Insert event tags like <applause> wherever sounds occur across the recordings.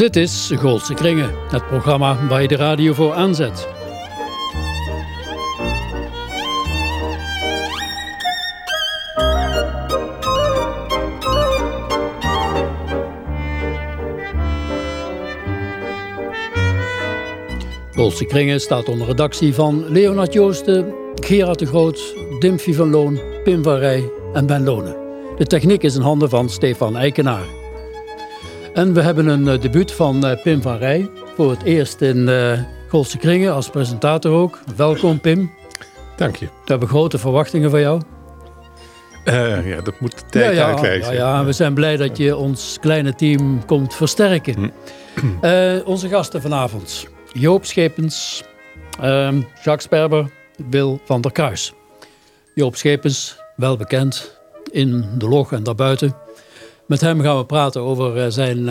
Dit is Goldse Kringen, het programma waar je de radio voor aanzet. Goldse Kringen staat onder redactie van Leonard Joosten, Gerard de Groot, Dimphy van Loon, Pim van Rij en Ben Lonen. De techniek is in handen van Stefan Eikenaar. En we hebben een uh, debuut van uh, Pim van Rij. Voor het eerst in uh, Golse Kringen als presentator ook. Welkom Pim. Dank je. We hebben grote verwachtingen van jou. ja, dat moet de tijd ja, ja, uitwijzen. Ja, ja, we zijn blij dat je ons kleine team komt versterken. Hm. <clears throat> onze gasten vanavond. Joop Schepens, ehm, Jacques Sperber, Wil van der Kruis. Joop Schepens, wel bekend in de log en daarbuiten. Met hem gaan we praten over zijn,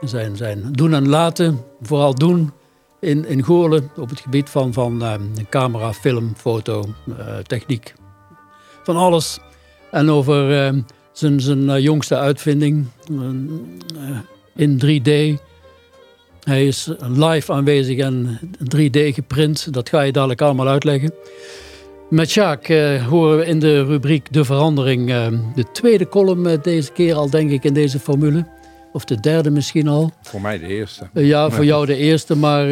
zijn, zijn doen en laten. Vooral doen in, in op het gebied van, van camera, film, foto, techniek. Van alles. En over zijn, zijn jongste uitvinding in 3D. Hij is live aanwezig en 3D geprint. Dat ga je dadelijk allemaal uitleggen. Met Sjaak uh, horen we in de rubriek De Verandering uh, de tweede column uh, deze keer al, denk ik, in deze formule. Of de derde misschien al. Voor mij de eerste. ja, voor jou de eerste. Maar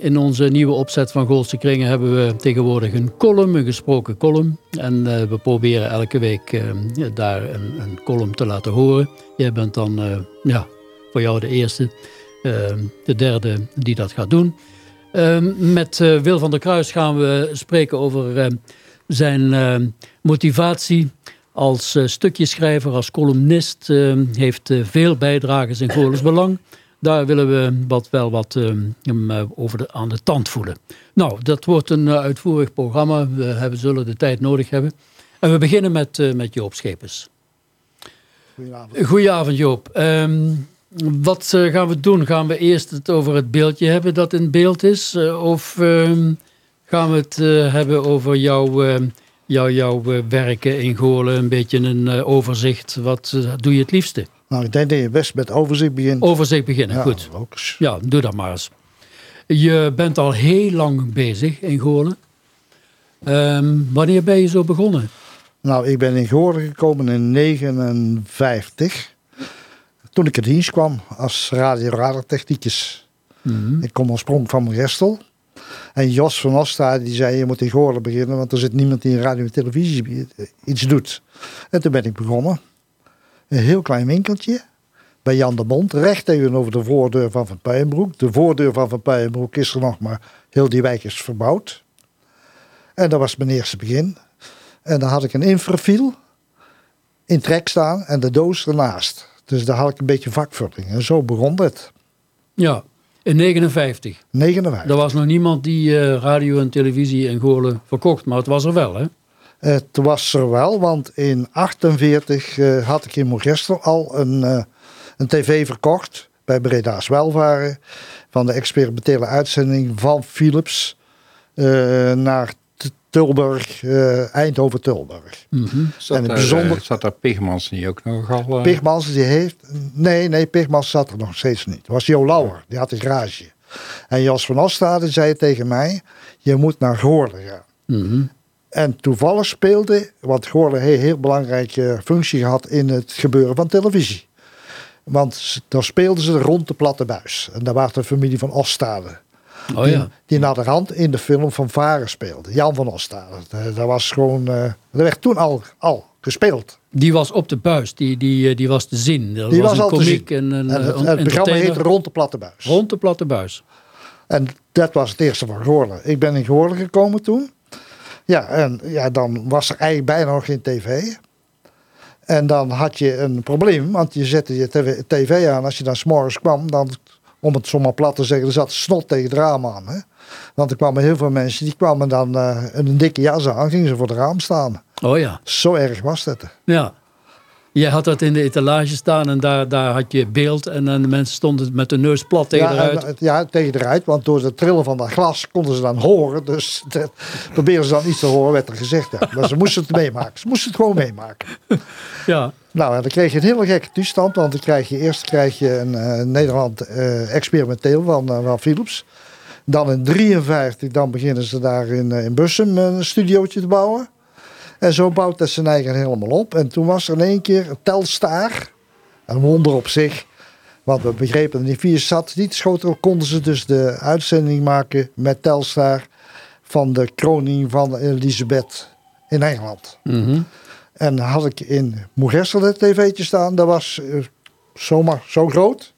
in onze nieuwe opzet van Goldse Kringen hebben we tegenwoordig een column, een gesproken column. En we proberen elke week daar een, een, column te laten horen. Jij bent dan, ja, voor jou de eerste. de derde die dat gaat doen. Met Wil van der Kruis gaan we spreken over zijn uh, motivatie als uh, stukjeschrijver, als columnist, heeft veel bijdragers in Goorles Belang. Daar willen we wat, wel wat hem over de, aan de tand voelen. Nou, dat wordt een uitvoerig programma. We hebben, zullen de tijd nodig hebben. En we beginnen met, met Joop Schepens. Goedenavond. Goedenavond Joop. Um, wat gaan we doen? Gaan we eerst het over het beeldje hebben dat in beeld is? of gaan we het uh, hebben over jouw, uh, jouw, jouw werken in Goorlen. Een beetje een overzicht. Wat doe je het liefste? Nou, ik denk dat je best met overzicht begint. Overzicht beginnen, ja, goed. Logisch. Ja, doe dat maar eens. Je bent al heel lang bezig in Goorlen. Um, wanneer ben je zo begonnen? Nou, ik ben in Goorlen gekomen in 1959. Toen ik in dienst kwam als radio-radartechnicus. Mm -hmm. Ik kom oorspronkelijk van Gestel. En Jos van Osta die zei, je moet in Goorlen beginnen, want er zit niemand die in radio en televisie iets doet. En toen ben ik begonnen. Een heel klein winkeltje bij Jan de Bond, recht tegenover de voordeur van Van Puijenbroek. De voordeur van Van Puijenbroek is er nog, maar heel die wijk is verbouwd. En dat was mijn eerste begin. En dan had ik een infrafiel in trek staan en de doos ernaast. Dus daar had ik een beetje vakvulling. En zo begon het. Ja, in 59? 59. Er was nog niemand die uh, radio en televisie in Goorlen verkocht, maar het was er wel, hè? Het was er wel, want in 48 uh, had ik in Mogestel al een, uh, een tv verkocht bij Breda's Welvaren. Van de experimentele uitzending van Philips naar Tilburg, Eindhoven-Tilburg. Mm -hmm. Zat, en het bijzonder... zat daar Pigmans niet ook nogal? Pigmans die heeft... Nee, nee, Pigmans zat er nog steeds niet. Het was Jo Lauwer, die had een garage. En Jos van Ostade zei tegen mij, je moet naar Goorlen gaan. Mm -hmm. En toevallig speelde, want Goorlen heeft een heel belangrijke functie gehad in het gebeuren van televisie. Want daar speelden ze rond de platte buis. En daar was de familie van Ostade. Oh, die, ja. die naar de rand in de film van Varen speelde. Jan van Ostade. Dat was gewoon, dat werd toen al, al gespeeld. Die was op de buis, die, die, die was te zien. Er die was, was al een komiek en een, en het, een het programma heette Rond de Platte Buis. Rond de Platte Buis. En dat was het eerste van Goorlen. Ik ben in Goorlen gekomen toen. Ja, en ja, dan was er eigenlijk bijna nog geen tv. En dan had je een probleem, want je zette je tv, tv aan. Als je dan s'morgens kwam, dan, om het zomaar plat te zeggen, er zat snot tegen het raam aan. Hè? Want er kwamen heel veel mensen, die kwamen dan uh, een dikke jas aan, gingen ze voor het raam staan. Oh ja. Zo erg was dat. Ja. Jij had dat in de etalage staan en daar, daar had je beeld. En dan de mensen stonden met de neus plat tegen ja, eruit. en, ja, tegen eruit. Want door het trillen van dat glas konden ze dan horen. Dus <laughs> dat probeerden ze dan niet te horen, werd er gezegd. Ja. Maar ze moesten het meemaken. Ze moesten het gewoon meemaken. <laughs> Ja, Nou, en dan kreeg je een hele gekke toestand. Want dan krijg je eerst krijg je een eh, Nederland eh, experimenteel van, eh, van Philips. Dan in 53, dan beginnen ze daar in, in Bussum een studiootje te bouwen. En zo bouwt dat zijn eigen helemaal op. En toen was er in één keer Telstar. Een wonder op zich. Want we begrepen, die vier satellietschoten konden ze dus de uitzending maken met Telstar van de kroning van Elisabeth in Engeland. mhm. En dan had ik in Moergestel het tv'tje staan. Dat was eh, zomaar zo groot.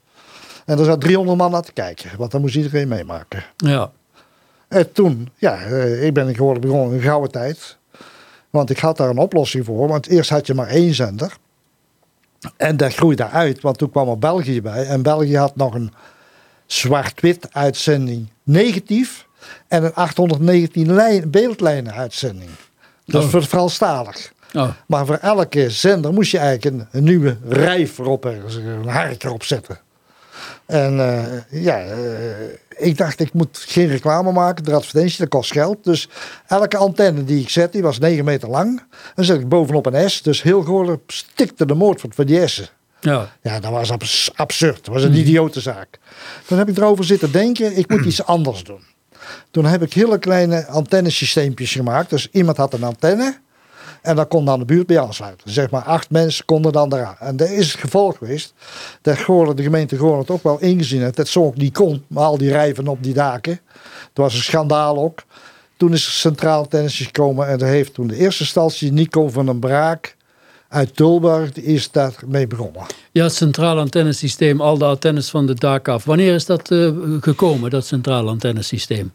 En er zat 300 man naar te kijken. Want dan moest iedereen meemaken. ja. En toen, ja, eh, ik ben gewoon begonnen in gouden tijd. Want ik had daar een oplossing voor. Want eerst had je maar één zender. En dat groeide uit, want toen kwam er België bij. En België had nog een zwart-wit uitzending negatief. En een 819 lijn, beeldlijnen uitzending. Dat is Oh. voor Franstalig. Oh, Maar voor elke zender moest je eigenlijk een, een nieuwe rijf erop, ergens, een hark erop zetten. En eh, ja, eh, ik dacht ik moet geen reclame maken, de advertentie, dat kost geld. Dus elke antenne die ik zet, die was 9 meter lang. Dan zet ik bovenop een S, dus heel gewoon stikte de moord van die S'en. ja. Ja, dat was abs- absurd. Dat was een idiote zaak. Toen heb ik erover zitten denken, ik moet iets anders doen. Toen heb ik hele kleine antennesysteempjes gemaakt. Dus iemand had een antenne en dan kon dan de buurt bij aansluiten. Zeg maar acht mensen konden dan eraan. En dat is het gevolg geweest dat de gemeente Goorlen het ook wel ingezien heeft. Dat zo ook niet kon, maar al die rijven op die daken. Het was een schandaal ook. Toen is er centraal antennetjes gekomen en er heeft toen de eerste stalsie Nico van den Braak uit Tulburg, is daarmee begonnen. Ja, het centraal antennesysteem, al de antennes van de dak af. Wanneer is dat eh, gekomen, dat centraal antennesysteem?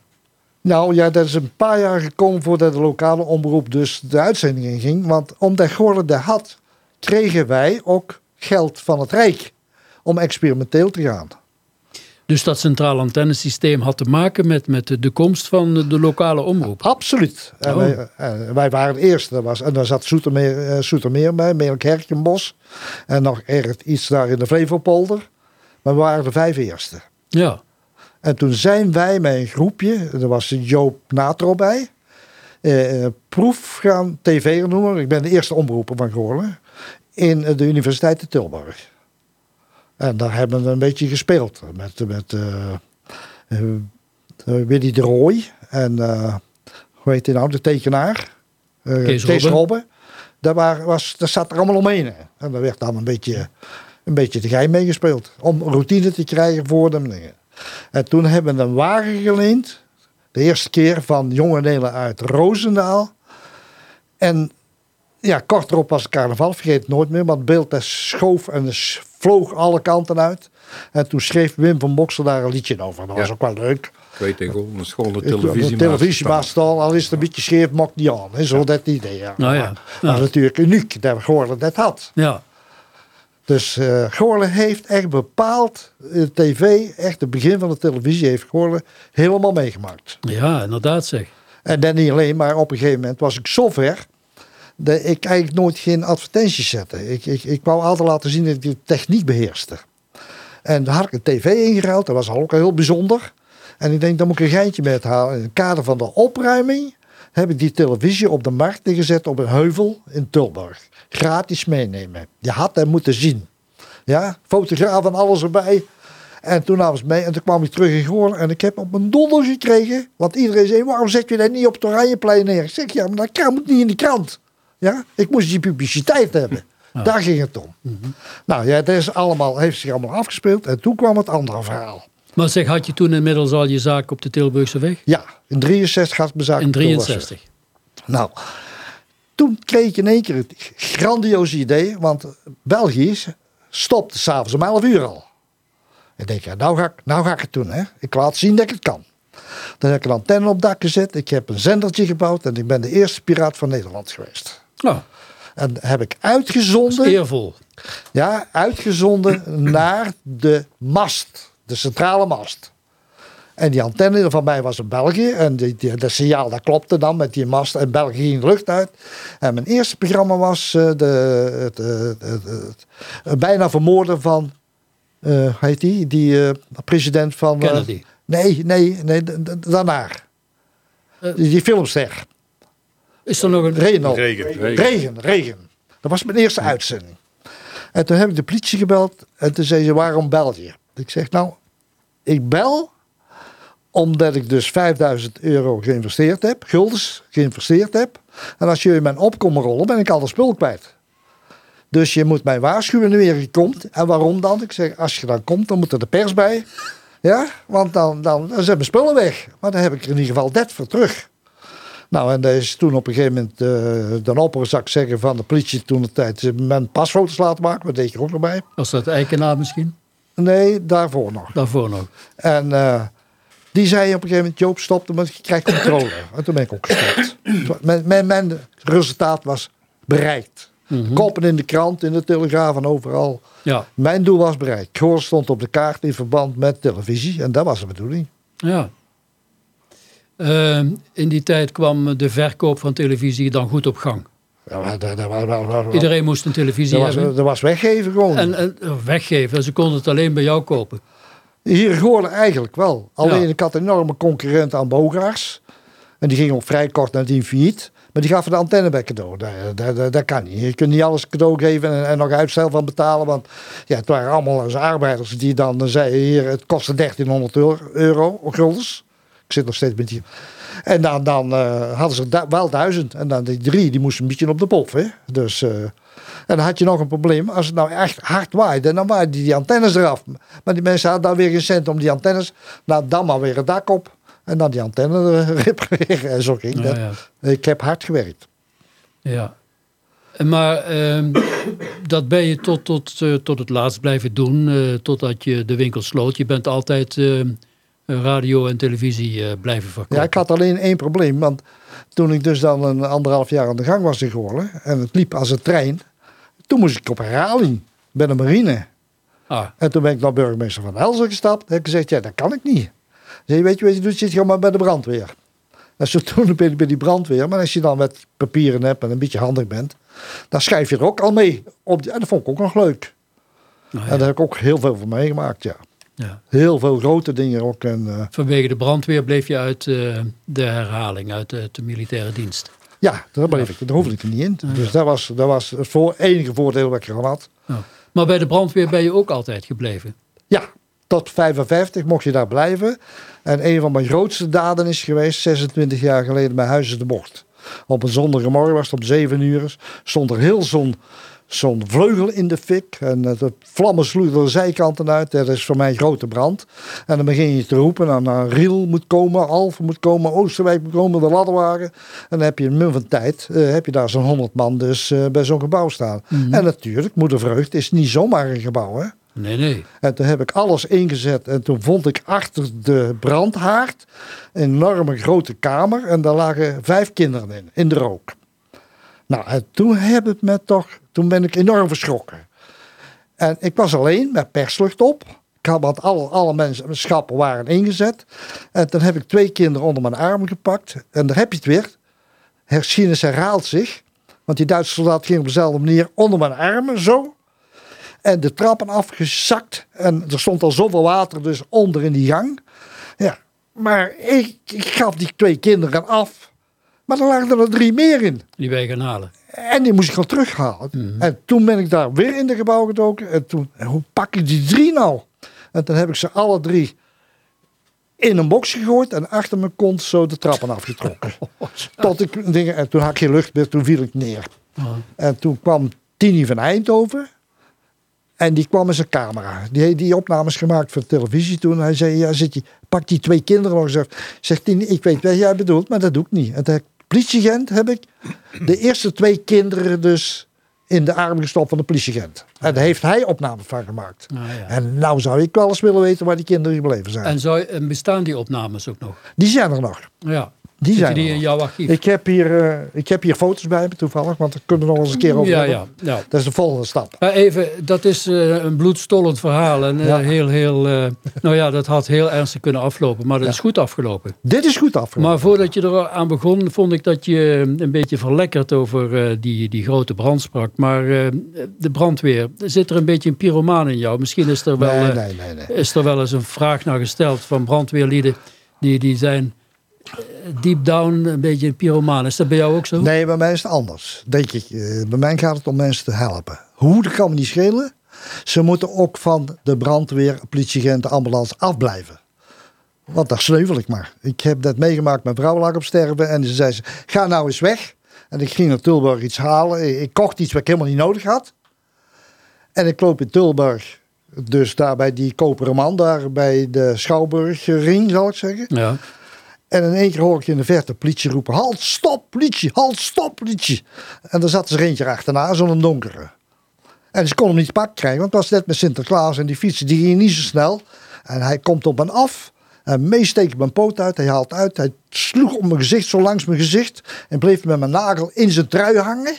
Nou ja, dat is een paar jaar gekomen voordat de lokale omroep dus de uitzending inging. Want omdat Goorlen dat had, kregen wij ook geld van het Rijk om experimenteel te gaan. Dus dat centraal antennesysteem had te maken met, met de, de komst van de, de lokale omroep. Absoluut. En Oh. wij, en wij waren de eerste. Was, en daar zat Soetermeer, eh, Soetermeer bij, Melk-Herkenbos. En nog ergens iets daar in de Flevopolder. Maar we waren de vijf eerste. Ja, En toen zijn wij met een groepje, er was Joop Natro bij, eh, proef gaan tv noemen. Ik ben de eerste omroeper van Goorlen. In de Universiteit in Tilburg. En daar hebben we een beetje gespeeld. Met, met eh, eh, Willy de Rooij en eh, hoe heet hij nou, de tekenaar? Eh, Kees Kees Robbe. Robbe. Daar, was, daar zat er allemaal omheen. En daar werd dan een beetje, een beetje de gein meegespeeld. Om routine te krijgen voor de dingen. En toen hebben we een wagen geleend. De eerste keer van jonge Nelen uit Roosendaal. En ja, kort erop was het carnaval, vergeet het nooit meer. Maar het beeld dat schoof en vloog alle kanten uit. En toen schreef Wim van Boksel daar een liedje over. Dat was Ja. ook wel leuk. Ik weet tegen gewoon een Ik- televisie. De televisiebaas al, al is het een beetje scheef, mocht niet aan. hè. Zo dat idee. Ja. Nou ja. Maar Dat is natuurlijk uniek dat Goorlen dat had. ja. Dus eh Goorlen heeft echt bepaald, eh, tv, echt het begin van de televisie heeft Goorlen helemaal meegemaakt. ja inderdaad zeg. En dan niet alleen, maar op een gegeven moment was ik zo ver dat ik eigenlijk nooit geen advertenties zette. Ik, ik, ik wou altijd laten zien dat ik de techniek beheerste. En daar had ik een tv ingeruild, dat was ook al heel bijzonder. En ik denk, daar moet ik een geintje mee halen. In het kader van de opruiming heb ik die televisie op de markt neergezet op een heuvel in Tilburg. Gratis meenemen. Je had hem moeten zien. Ja, fotograaf en alles erbij. En toen namen ze mee en toen kwam ik terug in Goorlen en ik heb op mijn donder gekregen. Want iedereen zei, waarom zet je dat niet op het Oranjeplein neer? Ik zeg, ja, maar dat moet niet in de krant. Ja, ik moest die publiciteit hebben. Daar ging het om. Nou ja, dat is allemaal, heeft zich allemaal afgespeeld. En toen kwam het andere verhaal. Maar zeg, had je toen inmiddels al je zaak op de Tilburgse weg? Ja, in 63 had ik mijn zaak In op Tilburg 63. Nou, toen kreeg ik in één keer het grandioze idee, want België stopte s'avonds om 11 uur al. Ik denk, ja, nou ga ik, nou ga ik het doen. Hè. Ik laat zien dat ik het kan. Dan heb ik een antenne op dak gezet. Ik heb een zendertje gebouwd en ik ben de eerste piraat van Nederland geweest. Nou, En heb ik uitgezonden, eervol. ja, uitgezonden naar de mast, de centrale mast. En die antenne van mij was in België. En die, die, dat signaal dat klopte dan met die mast. En België ging de lucht uit. En mijn eerste programma was uh, de, het, het, het, het, bijna vermoorden van... Uh, heet die? Die president van... Kennedy. nee, nee, nee, daarna. die, die filmster. Is er nog een... Regen. Regen. Regen, regen. Dat was mijn eerste uitzending. En toen heb ik de politie gebeld. En toen zei ze, waarom bel je? Ik zeg, nou, ik bel omdat ik dus 5000 euro geïnvesteerd heb. Guldens geïnvesteerd heb. En als jullie mijn op komen rollen, ben ik al de spul kwijt. Dus je moet mij waarschuwen wanneer je komt. En waarom dan? Ik zeg, als je dan komt, dan moet er de pers bij. Ja, want dan, dan, dan zijn mijn spullen weg. Maar dan heb ik er in ieder geval dat voor terug. Nou, en dat is toen op een gegeven moment uh, de opperzak zeggen van de politie toen de tijd mijn pasfoto's laten maken. Dat deed je ook nog bij. Was dat Eikenaar misschien? Nee, daarvoor nog. Daarvoor nog. En uh, die zei op een gegeven moment, Joop, stop, want je krijgt controle. <coughs> en toen ben ik ook gestopt. mijn, mijn, mijn, resultaat was bereikt. Mm -hmm. Koppen in de krant, in de telegraaf en overal. Ja. Mijn doel was bereikt. Goor stond op de kaart in verband met televisie. En dat was de bedoeling. Ja. Uh, in die tijd kwam de verkoop van televisie dan goed op gang. Iedereen moest een televisie hebben. Dat was weggeven gewoon. En, en weggeven, ze konden het alleen bij jou kopen. Hier geworden eigenlijk wel. Alleen ja. ik had een enorme concurrent aan Bogaars. En die ging ook vrij kort nadien failliet. Maar die gaven de antenne bij cadeau. Dat, dat, dat, dat, kan niet. Je kunt niet alles cadeau geven en, en nog uitstel van betalen. Want ja, het waren allemaal als arbeiders die dan zeiden... hier, het kostte 1300 euro, euro guldens. Ik zit nog steeds met die... En dan, dan uh, hadden ze du wel duizend. En dan die drie, die moesten een beetje op de pof. Hè? Dus, uh, en dan had je nog een probleem. Als het nou echt hard waaide, dan waaiden die, die antennes eraf. Maar die mensen hadden dan weer geen cent om die antennes... Nou, dan maar weer het dak op. En dan die antenne <laughs> repareren. En zo ging dat. Ja, ja. Ik heb hard gewerkt. Ja. Maar uh, dat ben je tot, tot, uh, tot het laatst blijven doen. Uh, totdat je de winkel sloot. Je bent altijd radio en televisie uh, blijven verkopen. Ja, ik had alleen één probleem. Want toen ik dus dan een anderhalf jaar aan de gang was in Goorlen... en het liep als een trein... toen moest ik op herhaling bij de marine. Ah. En toen ben ik naar burgemeester van Elzen gestapt. En ik gezegd, ja, dat kan ik niet. Zei, weet je wat je doet? Zit gewoon maar bij de brandweer. En zo toen <laughs> ben ik bij die brandweer. Maar als je dan met papieren hebt en een beetje handig bent... dan schrijf je er ook al mee. Op die, en dat vond ik ook nog leuk. Oh, ja. En daar heb ik ook heel veel van meegemaakt, ja. Ja. Heel veel grote dingen ook. En, uh, Vanwege de brandweer bleef je uit uh, de herhaling, uit de, de, militaire dienst. Ja, daar bleef ik. Daar hoefde ik er niet in. Dus dat was, dat was het voor, enige voordeel wat ik ervan had. Ja. Maar bij de brandweer ben je ook altijd gebleven? Ja, tot 55 mocht je daar blijven. En een van mijn grootste daden is geweest, 26 jaar geleden bij Huizen de Bocht. Op een zondagmorgen was het om 7 uur. Stond er heel zo'n zo'n vleugel in de fik. En de vlammen sloegen de zijkanten uit. Dat is voor mij een grote brand. En dan begin je te roepen. En dan Riel moet komen, Alphen moet komen, Oosterwijk moet komen, de ladderwagen. En dan heb je een min van tijd. Uh, heb je daar zo'n 100 man dus uh, bij zo'n gebouw staan. Mhm. Mm -hmm. En natuurlijk, Moeder Vreugd is niet zomaar een gebouw. Hè? Nee, nee. En toen heb ik alles ingezet. En toen vond ik achter de brandhaard een enorme grote kamer. En daar lagen vijf kinderen in, in de rook. Nou, en toen heb het me toch, toen ben ik enorm verschrokken. En ik was alleen met perslucht op. Ik had want alle, alle mensen, schappen waren ingezet. En toen heb ik twee kinderen onder mijn arm gepakt. En daar heb je het weer. Geschiedenis herhaalt zich. Want die Duitse soldaat ging op dezelfde manier onder mijn armen, zo. En de trappen afgezakt. En er stond al zoveel water dus onder in die gang. Ja, maar ik, ik gaf die twee kinderen af. Maar er lagen er drie meer in. Die wij gaan halen. En die moest ik gewoon terughalen. Mhm. Mm -hmm. En toen ben ik daar weer in de gebouw gedoken. En toen, hoe pak ik die drie nou? En toen heb ik ze alle drie in een box gegooid. En achter mijn kont zo de trappen afgetrokken. <laughs> Tot ik dingen, en toen had ik geen lucht meer. Toen viel ik neer. Oh. En toen kwam Tini van Eindhoven. En die kwam met zijn camera. Die heeft die opnames gemaakt voor televisie toen. Hij zei, ja, zit je, pak die twee kinderen nog eens. Zegt Tini, ik weet wat jij bedoelt, maar dat doe ik niet. En toen politieagent heb ik de eerste twee kinderen dus in de arm gestopt van de politieagent. En daar heeft hij opnames van gemaakt. Ah, ja. En nou zou ik wel eens willen weten waar die kinderen gebleven zijn. En, zou, en bestaan die opnames ook nog? Die zijn er nog. Ja. Die zijn die in jouw archief? Ik heb, hier, eh, ik heb hier foto's bij me toevallig, want daar kunnen we nog eens een keer over ja, ja, ja. Dat is de volgende stap. Maar even, dat is eh, een bloedstollend verhaal. En eh, Ja. heel, heel, <laughs> nou ja, dat had heel ernstig kunnen aflopen. Maar dat Ja. is goed afgelopen. Dit is goed afgelopen. Maar voordat je er aan begon, vond ik dat je een beetje verlekkerd over die, die grote brand sprak. Maar de brandweer, zit er een beetje een pyromaan in jou? Misschien is er wel, nee, nee, nee, is er wel eens een vraag naar gesteld van brandweerlieden. Die, die zijn deep down een beetje een pyromaan. Is dat bij jou ook zo? Nee, bij mij is het anders. Denk ik. Eh, Bij mij gaat het om mensen te helpen. Hoe, dat kan me niet schelen. Ze moeten ook van de brandweer, politieagenten, ambulance afblijven. Want daar sneuvel ik maar. Ik heb dat meegemaakt, mijn vrouw lag op sterven. En ze zei, ze, ga nou eens weg. En ik ging naar Tilburg iets halen. Ik- Ik kocht iets wat ik helemaal niet nodig had. En ik loop in Tilburg. Dus daar bij die koperen man, daar bij de Schouwburgring, zal ik zeggen. Ja. En in één keer hoor ik in de verte politie roepen: Halt, stop, politie, halt, stop, politie. En daar zat er eentje achterna, zo'n donkere. En ze kon hem niet pak krijgen, want het was net met Sinterklaas en die fietsen die gingen niet zo snel. En hij komt op me af. En meesteekt mijn poot uit. Hij haalt uit. Hij sloeg op mijn gezicht, zo langs mijn gezicht. En bleef met mijn nagel in zijn trui hangen.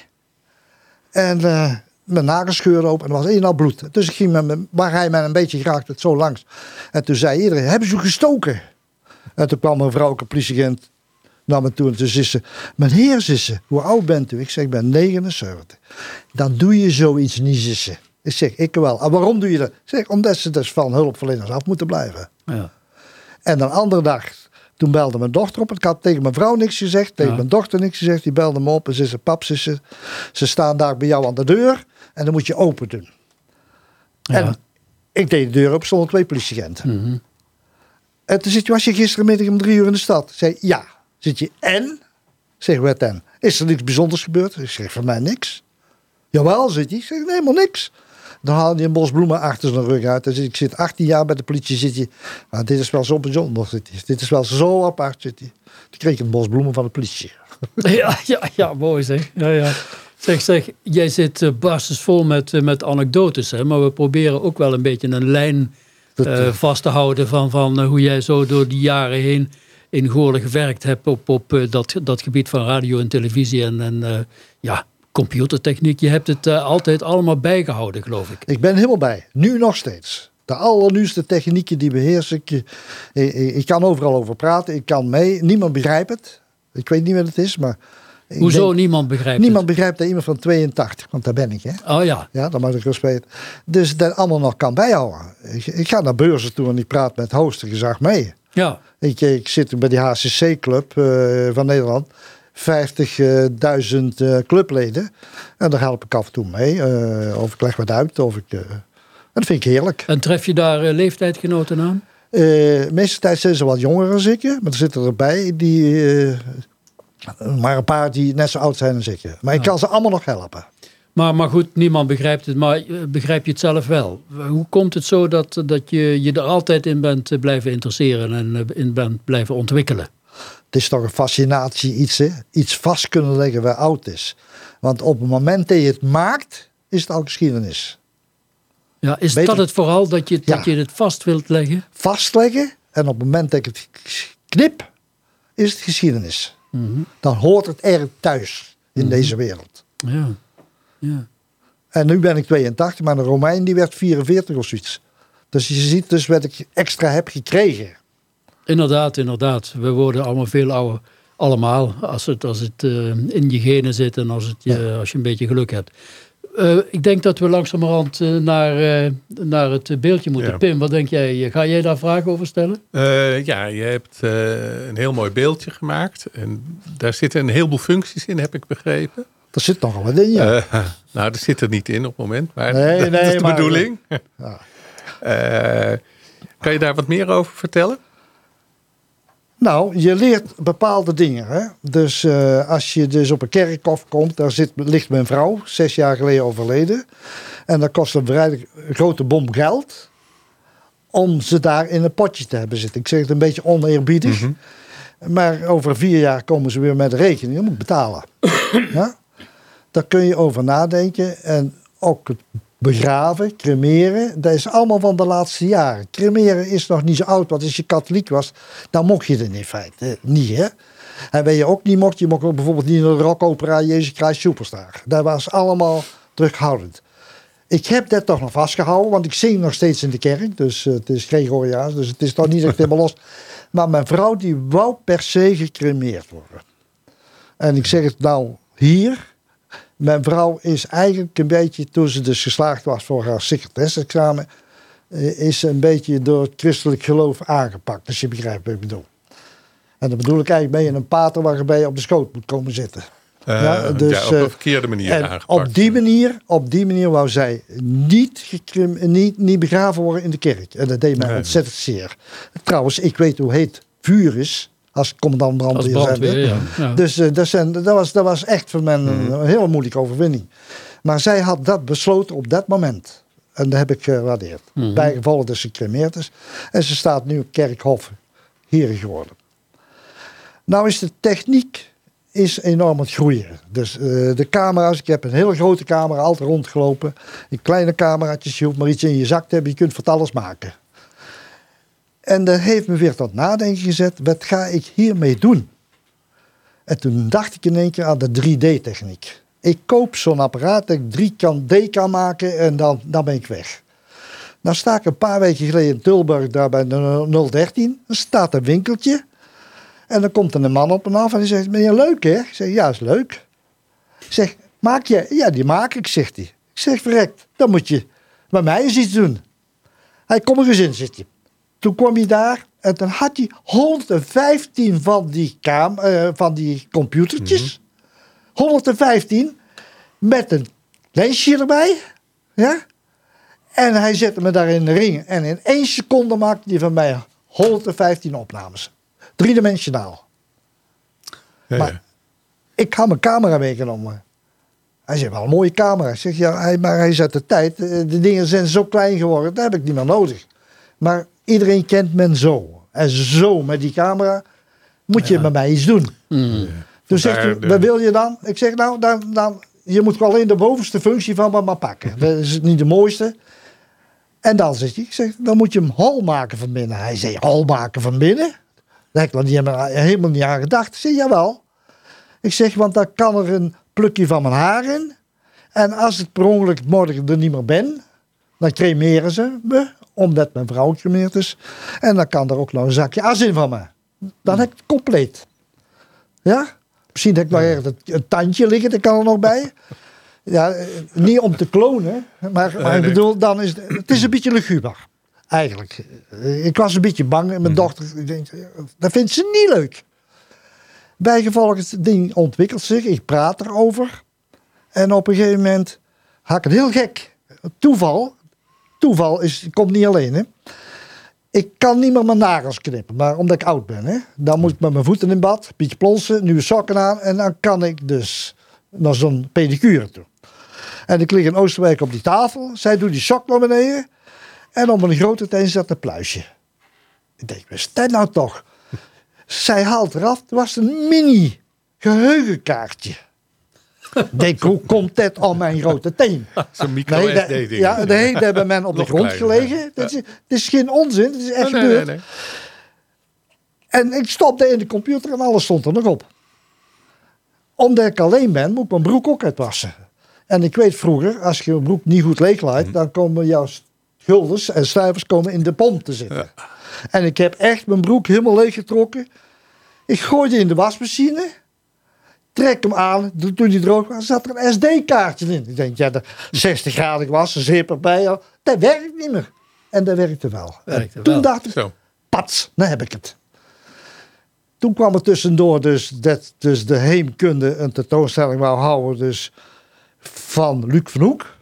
En eh, mijn nagel scheurde open. En er was één al bloed. Dus ik ging met waar hij mij een beetje geraakt had, zo langs. En toen zei iedereen, hebben ze gestoken? En toen kwam een vrouwelijke politieagent naar me toe. En toen zei ze, meneer, zei ze, hoe oud bent u? Ik zeg, ik ben 79. Dan doe je zoiets niet, zei ze. Ik zeg, ik wel. En waarom doe je dat? Ik zeg, omdat ze dus van hulpverleners af moeten blijven. ja. En een andere dag, toen belde mijn dochter op. Ik had tegen mijn vrouw niks gezegd, tegen Ja. mijn dochter niks gezegd. Die belde me op en ze zei, pap, ze, ze, staan daar bij jou aan de deur. En dan moet je open doen. Ja. En ik deed de deur op, stonden twee politieagenten. Mhm. En toen zit je, was je gisterenmiddag om drie uur in de stad? Zei, ja. Zit je, en? Zeg, wat dan? Is er niks bijzonders gebeurd? Ik zeg, van mij niks. Jawel, zit hij. Ik zeg, helemaal niks. Dan haal je een bos bloemen achter zijn rug uit. Zit, ik zit 18 jaar bij de politie, zit je. Maar dit is wel zo bijzonder, zit hij. Dit is wel zo apart, zit hij. Toen kreeg ik een bos bloemen van de politie. <laughs> Ja, ja, ja, mooi zeg. Ja, ja. Zeg, zeg, jij zit uh, barstensvol met, uh, met anekdotes, hè? maar we proberen ook wel een beetje een lijn Dat, uh, vast te houden van, van hoe jij zo door die jaren heen in Goorlen gewerkt hebt op, op dat, dat gebied van radio en televisie en, en ja, computertechniek. Je hebt het altijd allemaal bijgehouden, geloof ik. Ik ben helemaal bij. Nu nog steeds. De allernieuwste technieken die beheers ik. Ik, ik kan overal over praten. Ik kan mee. Niemand begrijpt het. Ik weet niet wat het is, maar... Hoezo denk, niemand begrijpt Niemand het? begrijpt dat iemand van 82, want daar ben ik, hè? Oh ja. Ja, dat mag ik respect. Dus dat allemaal nog kan bijhouden. Ik, ik ga naar beurzen toe en ik praat met het hoogste gezag mee. Ja. Ik, ik zit bij die HCC-club uh, van Nederland. 50.000 uh, clubleden. En daar help ik af en toe mee. Uh, of ik leg wat uit. Of ik, dat vind ik heerlijk. En tref je daar leeftijdgenoten aan? Tijd zijn ze wat jonger dan ik. Maar er zitten erbij die... Maar een paar die net zo oud zijn als ik. Maar ik kan ze allemaal nog helpen. Maar, maar goed, niemand begrijpt het. Maar begrijp je het zelf wel? Hoe komt het zo dat, dat je je er altijd in bent blijven interesseren en in bent blijven ontwikkelen? Het is toch een fascinatie, iets, hè? iets vast kunnen leggen waar oud is. Want op het moment dat je het maakt, is het al geschiedenis. Ja, is Beter. dat het vooral dat je, dat ja. je het vast wilt leggen? Vastleggen en op het moment dat ik het knip, is het geschiedenis. Mhm. Mm -hmm. Dan hoort het er thuis in mm -hmm. deze wereld. Ja. ja. En nu ben ik 82, maar een Romein die werd 44 of zoiets. Dus je ziet dus wat ik extra heb gekregen. Inderdaad, inderdaad. We worden allemaal veel ouder. Allemaal, als het, als het uh, in je genen zit en als, het, als je een beetje geluk hebt. Uh, ik denk dat we langzamerhand uh, naar, uh, naar het beeldje moeten. Ja. Pim, wat denk jij? Ga jij daar vragen over stellen? ja, je hebt een heel mooi beeldje gemaakt. En daar zitten een heleboel functies in, heb ik begrepen. Er zit nogal wat in, ja. <laughs> nou, dat zit er niet in op het moment, maar nee, dat, <laughs> nee, dat is de maar, bedoeling. <laughs> Ja. kan je daar wat meer over vertellen? Nou, je leert bepaalde dingen. Hè? Dus uh, als je dus op een kerkhof komt, daar zit, ligt mijn vrouw, zes jaar geleden overleden. En dat kost een vrij grote bom geld om ze daar in een potje te hebben zitten. Ik zeg het een beetje oneerbiedig. Mm -hmm. Maar over vier jaar komen ze weer met de rekening. Je moet betalen. <coughs> ja? Daar kun je over nadenken. En ook het begraven, cremeren, dat is allemaal van de laatste jaren. Cremeren is nog niet zo oud, want als je katholiek was, dan mocht je het in feite niet. Hè? En weet je ook niet mocht, je mocht bijvoorbeeld niet naar de rockopera Jezus Christus Superstar. Dat was allemaal terughoudend. Ik heb dat toch nog vastgehouden, want ik zing nog steeds in de kerk. Dus uh, het is Gregoriaans, dus het is toch niet echt helemaal los. Maar mijn vrouw die wou per se gecremeerd worden. En ik zeg het nou hier. Mijn vrouw is eigenlijk een beetje, toen ze dus geslaagd was voor haar secretaresexamen, eh, is een beetje door het christelijk geloof aangepakt, als je begrijpt wat ik bedoel. En dan bedoel ik eigenlijk mee in een pater waarbij je op de schoot moet komen zitten. Uh, ja, dus, ja, op een verkeerde manier aangepakt. Op die manier, op die manier wou zij niet, niet, niet begraven worden in de kerk. En dat deed mij nee. ontzettend zeer. Trouwens, ik weet hoe heet vuur is als commandant brandweer. Als brandweer ja. Ja. Dus uh, dat, zijn, dat, was, dat was echt voor mij een, een hele moeilijke overwinning. Maar zij had dat besloten op dat moment. En dat heb ik gewaardeerd. Mm. Bijgevallen dat ze gecremeerd is. En ze staat nu op Kerkhof hier geworden. Nou is de techniek is enorm aan het groeien. Dus uh, de camera's, ik heb een hele grote camera altijd rondgelopen. In kleine cameraatjes, je hoeft maar iets in je zak te hebben, je kunt van alles maken. En dat heeft me weer tot nadenken gezet, wat ga ik hiermee doen? En toen dacht ik in één keer aan de 3D-techniek. Ik koop zo'n apparaat dat ik 3 kan D kan maken en dan, dan ben ik weg. Nou sta ik een paar weken geleden in Tilburg, daar bij de 013. Er staat een winkeltje. En dan komt er een man op en af en die zegt, ben je leuk hè? Ik zeg, ja is leuk. Ik zeg, maak je? Ja, die maak ik, zegt hij. Ik zeg, verrekt, dan moet je bij mij eens iets doen. Hij komt er eens in, zit je. Toen kwam hij daar en dan had hij 115 van die, kam uh, van die computertjes. 115 met een lensje erbij. Ja? En hij zette me daar in de ring. En in één seconde maakte hij van mij 115 opnames. Driedimensionaal. Ja, maar ja. ik had mijn camera meegenomen. Hij zegt, wel een mooie camera. Ik zeg, ja, hij, maar hij zet de tijd. Eh, de dingen zijn zo klein geworden, dat heb ik niet meer nodig. Maar iedereen kent men zo. En zo met die camera moet je ja. met mij iets doen. Mm. Toen zegt hij, wat wil je dan? Ik zeg, nou, dan, dan, je moet alleen de bovenste functie van me maar pakken. <laughs> Dat is niet de mooiste. En dan zegt hij, ik zeg, dan moet je hem hol maken van binnen. Hij zei, hol maken van binnen? Daar heb ik helemaal niet aan gedacht. Ik zeg, jawel. Ik zeg, want dan kan er een plukje van mijn haar in. En als het per ongeluk morgen er niet meer ben, dan cremeren ze me, omdat mijn vrouw gecremeerd is. En dan kan er ook nog een zakje as in van me. Dan heb ik het compleet. Ja? Misschien heb ik nog ergens een tandje liggen, dat kan er nog bij. Ja, niet om te klonen, maar, maar ik bedoel, dan is het, het is een beetje luguber. Eigenlijk. Ik was een beetje bang. Mijn dochter, ik denk, dat vindt ze niet leuk. Bijgevolg het ding ontwikkelt zich. Ik praat erover. En op een gegeven moment had ik het heel gek. Toeval. Toeval is, komt niet alleen. Hè. Ik kan niet meer mijn nagels knippen, maar omdat ik oud ben. Hè, dan moet ik met mijn voeten in bad, beetje plonsen, nieuwe sokken aan. En dan kan ik dus naar zo'n pedicure toe. En ik lig in Oosterwijk op die tafel. Zij doet die sok naar beneden. En om een grote teen zat een pluisje. Ik denk, wat nou toch? Zij haalt eraf. Het was een mini geheugenkaartje. Denk, hoe komt dit aan mijn grote teen? Zo'n micro nee, ding. Ja, de hele <laughs> hebben men op de grond gelegen. Het, is, is geen onzin, het is echt nee, gebeurd. Nee, en ik stopte in de computer en alles stond er nog op. Omdat ik alleen ben, moet ik mijn broek ook uitwassen. En ik weet vroeger, als je je broek niet goed leeglaat, dan komen jouw guldens en stuivers komen in de pomp te zitten. Ja. En ik heb echt mijn broek helemaal leeggetrokken. Ik gooide in de wasmachine. Trek hem aan. Toen hij droog was, zat er een SD-kaartje in. Ik denk, ja, de 60 graden was, een erbij. Dat werkt niet meer. En dat werkte wel. Werkte toen wel. dacht ik, Zo. pats, dan heb ik het. Toen kwam er tussendoor dus dat dus de heemkunde een tentoonstelling wou houden. Dus van Luc van Hoek.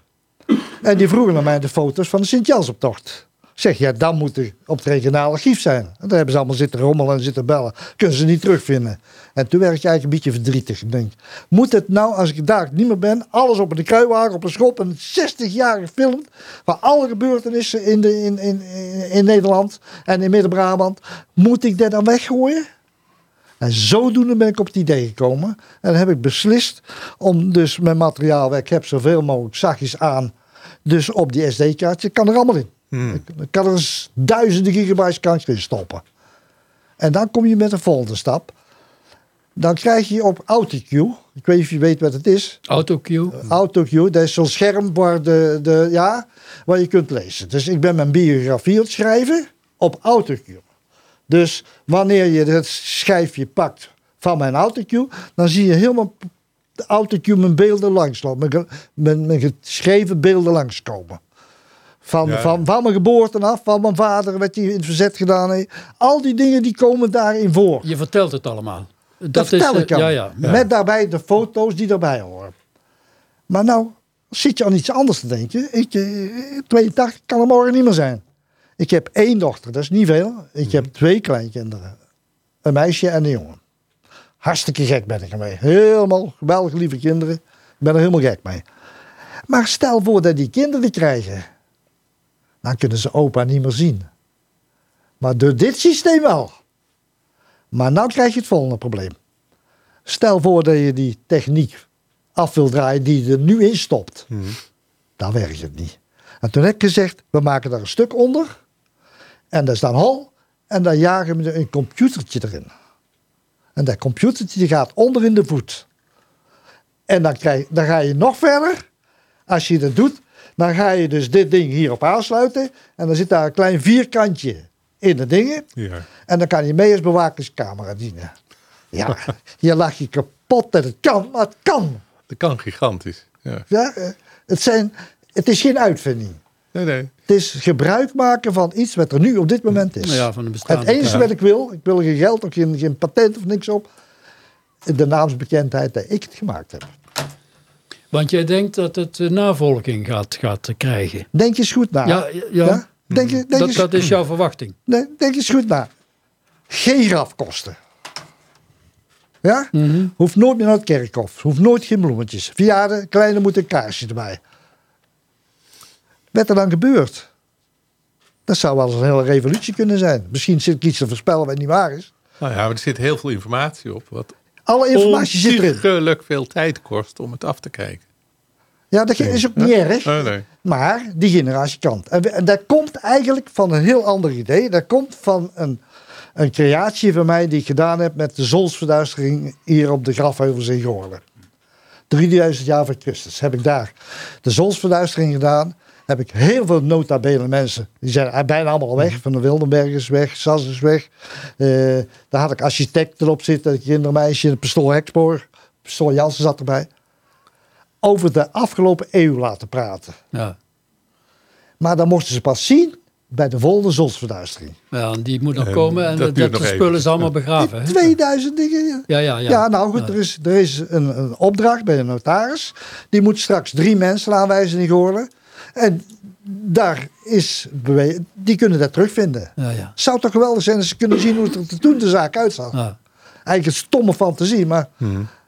En die vroegen naar mij de foto's van de Sint-Jansoptocht. Zeg, ja, dan moet er op het regionale archief zijn. En daar hebben ze allemaal zitten rommelen en zitten bellen. Kunnen ze niet terugvinden. En toen werd ik eigenlijk een beetje verdrietig. Denk, moet het nou, als ik daar niet meer ben, alles op een kruiwagen, op een schop, een 60 jaar gefilmd, van alle gebeurtenissen in, de, in, in, in Nederland en in Midden-Brabant, moet ik dat dan weggooien? En zodoende ben ik op het idee gekomen. En heb ik beslist om dus mijn materiaal, waar ik heb zoveel mogelijk zachtjes aan, dus op die SD-kaartje, kan er allemaal in. Hmm. Ik kan er duizenden gigabytes kan erin stoppen. En dan kom je met een volgende stap. Dan krijg je op AutoCue, ik weet niet of je weet wat het is. Autocue. AutoCue, dat is zo'n scherm waar, de, de, ja, waar je kunt lezen. Dus ik ben mijn biografie aan het schrijven op AutoCue. Dus wanneer je het schijfje pakt van mijn AutoCue, dan zie je helemaal de AutoCue mijn beelden langslopen. Mijn, mijn, mijn geschreven beelden langskomen. Van, Ja. van, van mijn geboorte af, van mijn vader, wat hij in het verzet gedaan heeft. Al die dingen die komen daarin voor. Je vertelt het allemaal. Dat, Dat vertel eh, ik al. Ja, ja. Met daarbij de foto's die erbij horen. Maar nou zit je aan iets anders te denken. Ik, eh, 82 kan er morgen niet meer zijn. Ik heb één dochter, dat is niet veel. Ik heb twee kleinkinderen. Een meisje en een jongen. Hartstikke gek ben ik ermee. Helemaal geweldig lieve kinderen. Ik ben er helemaal gek mee. Maar stel voor dat die kinderen krijgen. Dan kunnen ze opa niet meer zien. Maar door dit systeem wel. Maar nou krijg je het volgende probleem. Stel voor dat je die techniek af wil draaien die er nu in stopt. Dan werkt het niet. En toen heb ik gezegd, we maken daar een stuk onder. En dat is dan hol. En dan jagen we er een computertje erin. En dat computertje die gaat onder in de voet. En dan, krijg, dan ga je nog verder. Als je dat doet, dan ga je dus dit ding hierop aansluiten. En dan zit daar een klein vierkantje in de dingen. Ja. En dan kan je mee als bewakingscamera dienen. Ja, je lacht je kapot dat het kan, maar het kan. Dat kan gigantisch. Ja. Ja, eh, het, zijn, het is geen uitvinding. Nee, nee. Het is gebruik maken van iets wat er nu op dit moment is. Nou ja, van het enige wat ik wil, ik wil geen geld, ook geen, geen patent of niks op. De naamsbekendheid dat ik het gemaakt heb. Want jij denkt dat het eh, navolging gaat, gaat krijgen. Denk eens goed na. Ja, ja. Denk, je, denk, Dat, eens, dat is jouw verwachting. nee, denk eens goed na. Geen grafkosten. Ja? Mhm. Hoeft nooit meer naar het kerkhof. Hoeft nooit geen bloemetjes. Verjaarden, kleine moet een kaarsje erbij. Wat er dan gebeurt? Dat zou wel eens een hele revolutie kunnen zijn. Misschien zit ik iets te voorspellen wat niet waar is. Nou ja, maar er zit heel veel informatie op. Wat Alle informatie zit erin. ontiegelijk veel tijd kost om het af te kijken. Ja, dat is ook niet erg. Nee, nee. Maar die generatie kan. en dat komt eigenlijk van een heel ander idee. Dat komt van een, een creatie van mij die ik gedaan heb met de zonsverduistering hier op de grafheuvels in Goorlen. 3000 jaar voor Christus heb ik daar de zonsverduistering gedaan. Heb ik heel veel nota bene mensen. Die zijn bijna allemaal weg. Van de Wildenberg is weg, Sas is weg. Eh, daar had ik architecten op zitten. Een kindermeisje, een pastoor Hexpoor. Pastoor Jansen zat erbij. Over de afgelopen eeuw laten praten. Ja. Maar dan mochten ze pas zien bij de volgende zonsverduistering. Ja, en die moet nog Eh, komen en dat dat, duurt dat nog spullen even. is allemaal begraven. hè? 2000 dingen. Ja, ja, ja. Ja, nou goed, er is, er is een, een opdracht bij de notaris. Die moet straks drie mensen aanwijzen in Goorlen. En daar is die kunnen dat terugvinden. Ja, ja. Zou toch geweldig zijn als ze kunnen zien hoe het er toen de zaak uitzag. Ja. Eigenlijk een stomme fantasie, maar,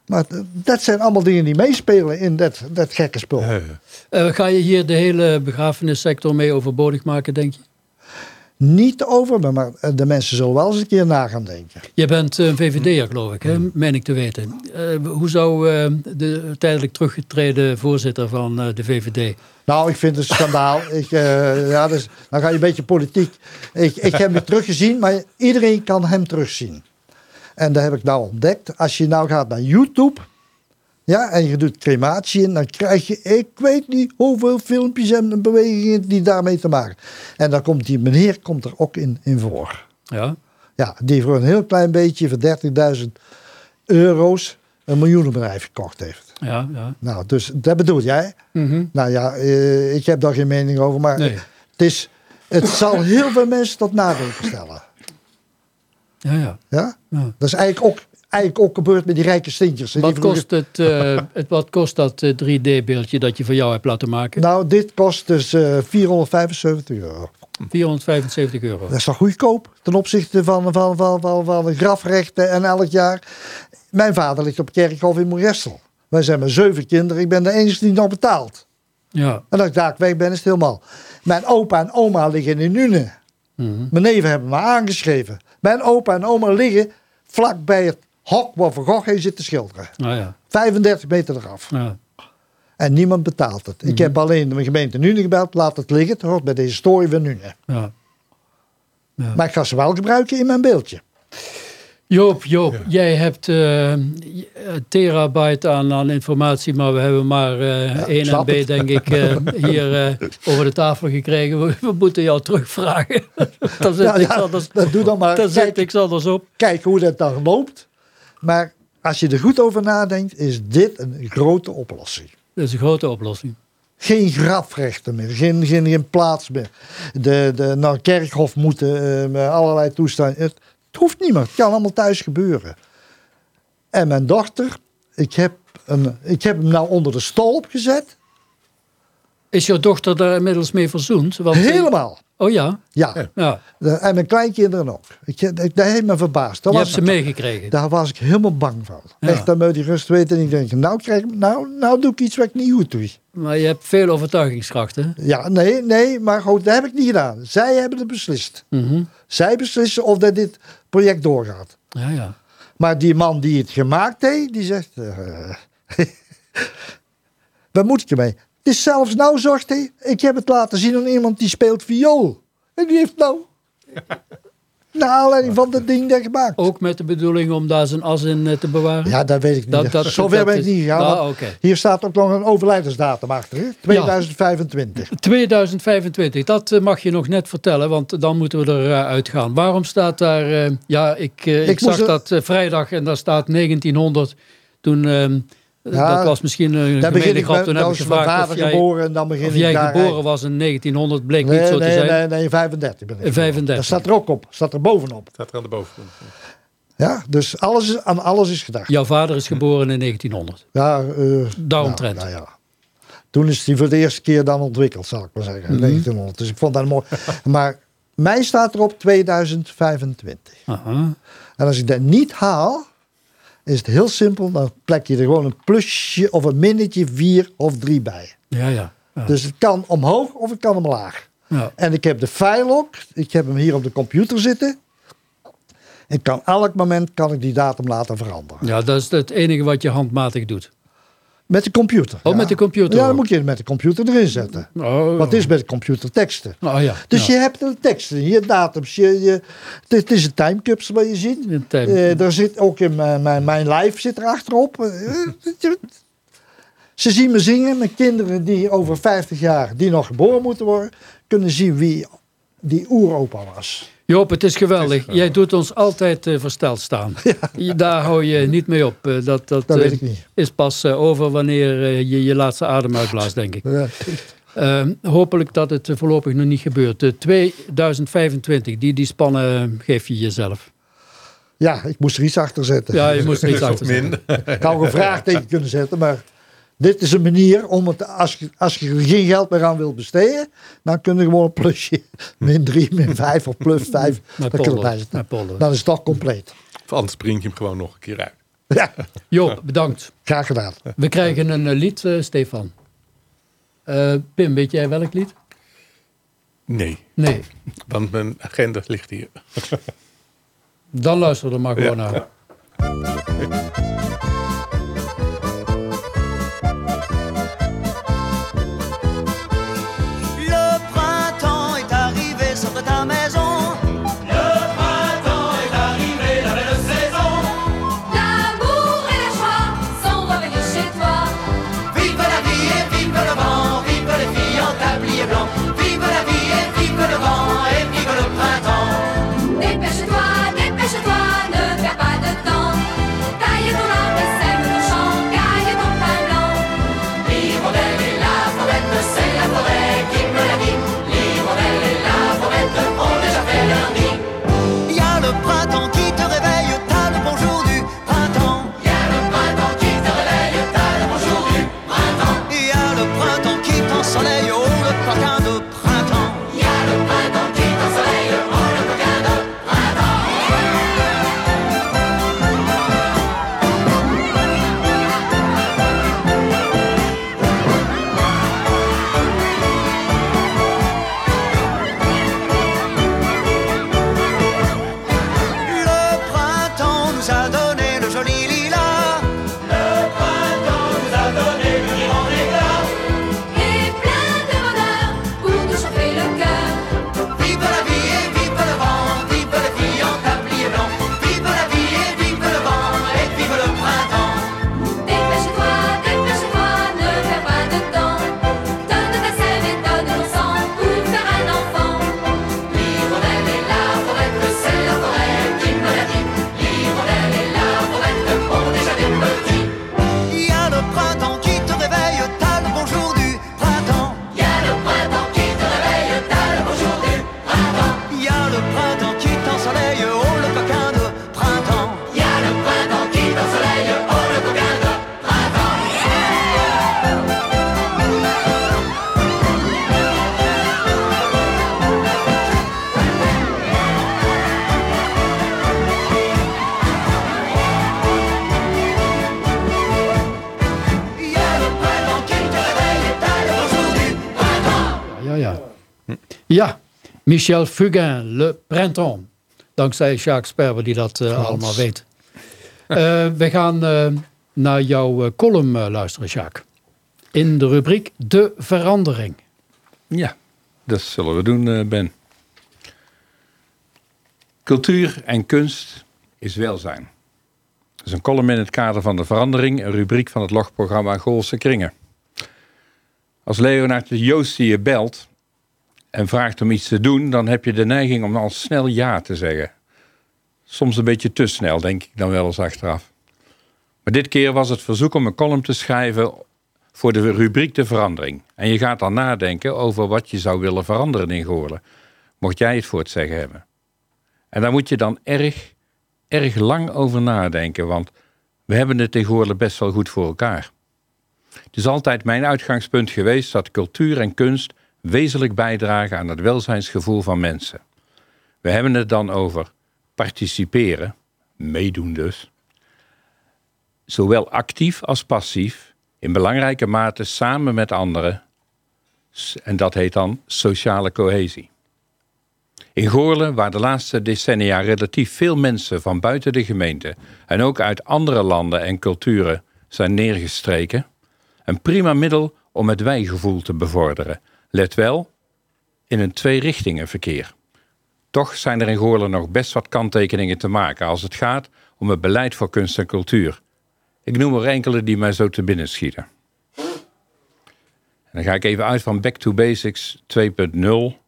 maar dat zijn allemaal dingen die meespelen in dat, dat gekke spul. Ja, ja. Eh, ga je hier de hele begrafenissector mee overbodig maken, denk je? Niet over, maar, maar de mensen zullen wel eens een keer na gaan denken. Je bent een VVD'er, geloof ik, hè? meen ik te weten. Eh, hoe zou eh, de tijdelijk teruggetreden voorzitter van eh, de VVD... Nou, ik vind het een schandaal. <laughs> ik, eh, ja, dus, dan ga je een beetje politiek. Ik, ik heb hem teruggezien, maar iedereen kan hem terugzien. En dat heb ik nou ontdekt. Als je nou gaat naar YouTube, ja, en je doet crematie in, dan krijg je, ik weet niet hoeveel filmpjes en bewegingen die daarmee te maken. En dan komt die meneer komt er ook in, in voor. Ja? Ja, die voor een heel klein beetje, voor 30.000 euro's, een miljoenenbedrijf gekocht heeft. Ja, ja. Nou, dus dat bedoel jij. Mhm. Nou ja, eh, ik heb daar geen mening over, maar Nee. het, is, het zal heel veel mensen tot nadenken stellen. Ja, ja. Ja? Ja. Dat is eigenlijk ook, eigenlijk ook gebeurd met die rijke stintjes. Wat kost, het, eh, <laughs> het, wat kost dat 3D-beeldje dat je voor jou hebt laten maken? Nou, dit kost dus eh 475 euro. 475 euro. Dat is toch goedkoop ten opzichte van, van, van, van, van de grafrechten en elk jaar. Mijn vader ligt op kerkhof in Moerestel. Wij zijn met zeven kinderen. Ik ben de enige die nog betaalt. Ja. En als ik daar weg ben, is het helemaal. Mijn opa en oma liggen in Nune. Mhm. Mijn neven hebben me aangeschreven. Mijn opa en oma liggen vlak bij het hok waar Van Gogh heen zit te schilderen. Ah, ja. 35 meter eraf. Ja. En niemand betaalt het. Ik heb alleen de gemeente Nune gebeld. Laat het liggen. Het hoort bij de historie van Nune. Ja. Ja. Maar ik ga ze wel gebruiken in mijn beeldje. Joop, Joop, jij hebt uh, terabyte aan, aan informatie, maar we hebben maar uh, 1 MB, denk ik, uh, <laughs> hier over de tafel gekregen. We, we moeten jou terugvragen. <laughs> dan ja, ja, anders, dat doe dan maar. Dan zit niks anders op. Kijk hoe dat dan loopt. Maar als je er goed over nadenkt, is dit een grote oplossing. Dat is een grote oplossing. Geen grafrechten meer, geen, geen, geen plaats meer. De, de, naar kerkhof moeten, uh, allerlei toestanden. Het, het, hoeft niet meer, het kan allemaal thuis gebeuren. En mijn dochter, ik heb, een, ik heb hem nou onder de stolp gezet. Is jouw dochter daar inmiddels mee verzoend? Want Helemaal. Oh ja? Ja. ja. En mijn kleinkinderen ook. Ik, dat heeft me verbaasd. Dat Je hebt ze meegekregen? Daar was ik helemaal bang van. Echt, dan moet je rust weten. En ik denk, nou, krijg, nou, nou doe ik iets wat ik niet goed doe. Maar je hebt veel overtuigingskracht, hè? Ja, nee, nee, maar goed, dat heb ik niet gedaan. Zij hebben het beslist. Mhm. Zij beslissen of dat dit project doorgaat. Ja, ja. Maar die man die het gemaakt heeft, die zegt... <laughs> Uh, wat moet ik ermee? Het is zelfs nou, zegt hij, ik heb het laten zien aan iemand die speelt viool. En die heeft nou... <laughs> Naar aanleiding van dat ding dat gemaakt. Ook met de bedoeling om daar zijn as in eh, te bewaren? Ja, dat weet ik niet. Dat, dat, Zover ben ik niet gegaan. Ah, Hier staat ook nog een overlijdensdatum achter. Hè? 2025. 2025, <laughs> dat eh, mag je nog net vertellen, want dan moeten we eruit gaan. Waarom staat daar... Uh, ja, ik, ik, ik zag dat vrijdag en daar staat 1900. Toen ehm, ja, dat was misschien een gemene grap. Toen heb ik gevraagd of jij, geboren en dan begin of jij geboren was in 1900, bleek niet zo nee, te zijn. Nee, nee, 35 ben ik. 35. Dat staat er ook op, staat er bovenop. Staat er aan de bovenkant. Ja, dus alles is, aan alles is gedacht. Jouw vader is geboren in 1900. Ja, uh, daaromtrent. Nou, ja. Toen is hij voor de eerste keer dan ontwikkeld, zal ik maar zeggen. Mm 1900. Dus ik vond dat mooi. <laughs> maar mij staat er op 2025. Aha. En als ik dat niet haal, is het heel simpel. Dan plek je er gewoon een plusje of een minnetje, vier of drie bij. Ja, ja. Dus het kan omhoog of het kan omlaag. Ja. En ik heb de file ook. Ik heb hem hier op de computer zitten. En kan elk moment kan ik die datum laten veranderen. Ja, dat is het enige wat je handmatig doet. Met de computer. Oh, met de computer? Ja, dan moet je met de computer erin zetten. Oh. Wat is met de computer? Teksten. Oh, ja. Dus je hebt de teksten, je datums. Je, je, het is een timecapsule wat je ziet. Een time. Uh, er zit ook in mijn, mijn, mijn live zit er achterop. Eh, ze zien me zingen. Mijn kinderen die over 50 jaar, die nog geboren moeten worden, kunnen zien wie die oeropa was. Joop, het is geweldig. Jij doet ons altijd uh, versteld staan. <laughs> Ja. Daar hou je niet mee op. Uh, dat dat, dat weet ik niet. is pas over wanneer je je laatste adem uitblaast, denk ik. Ja. Ehm, hopelijk dat het voorlopig nog niet gebeurt. 2025, die, die spannen geef je jezelf. Ja, ik moest er iets achter zetten. Ja, je moest er iets <laughs> achter zetten. Ik had vraag tegen kunnen zetten, maar dit is een manier om het, als je, als je geen geld meer aan wilt besteden, dan kun je gewoon een plusje, min 3, min 5 of plus <laughs> 5. Dan is het toch compleet. Of anders spring je hem gewoon nog een keer uit. Ja. Joop, bedankt. Graag gedaan. We krijgen een uh, lied, uh, Stefan. Uh, Pim, weet jij welk lied? Nee. Nee. Want mijn agenda ligt hier. Dan luister er maar gewoon ja. naar. Ja, <laughs> Michel Fugain, Le Printemps. Dankzij Jacques Sperber die dat uh, allemaal weet. Uh, we gaan uh, naar jouw column luisteren, Jacques. In de rubriek De Verandering. Ja, dat zullen we doen, Ben. Cultuur en kunst is welzijn. Dat is een column in het kader van de verandering, een rubriek van het logprogramma Goolse Kringen. Als Leonard de Joost je belt en vraagt om iets te doen, dan heb je de neiging om al snel ja te zeggen. Soms een beetje te snel, denk ik dan wel eens achteraf. Maar dit keer was het verzoek om een column te schrijven voor de rubriek De Verandering. En je gaat dan nadenken over wat je zou willen veranderen in Goorlen, mocht jij het voor het zeggen hebben. En daar moet je dan erg, erg lang over nadenken, want we hebben het tegenwoordig best wel goed voor elkaar. Het is altijd mijn uitgangspunt geweest dat cultuur en kunst wezenlijk bijdragen aan het welzijnsgevoel van mensen. We hebben het dan over participeren, meedoen dus, zowel actief als passief, in belangrijke mate samen met anderen. En dat heet dan sociale cohesie. In Goorlen, waar de laatste decennia relatief veel mensen van buiten de gemeente en ook uit andere landen en culturen zijn neergestreken, een prima middel om het wijgevoel te bevorderen. Let wel, in een twee-richtingen verkeer. Toch zijn er in Goorlen nog best wat kanttekeningen te maken als het gaat om het beleid voor kunst en cultuur. Ik noem er enkele die mij zo te binnen schieten. En dan ga ik even uit van Back to Basics 2.0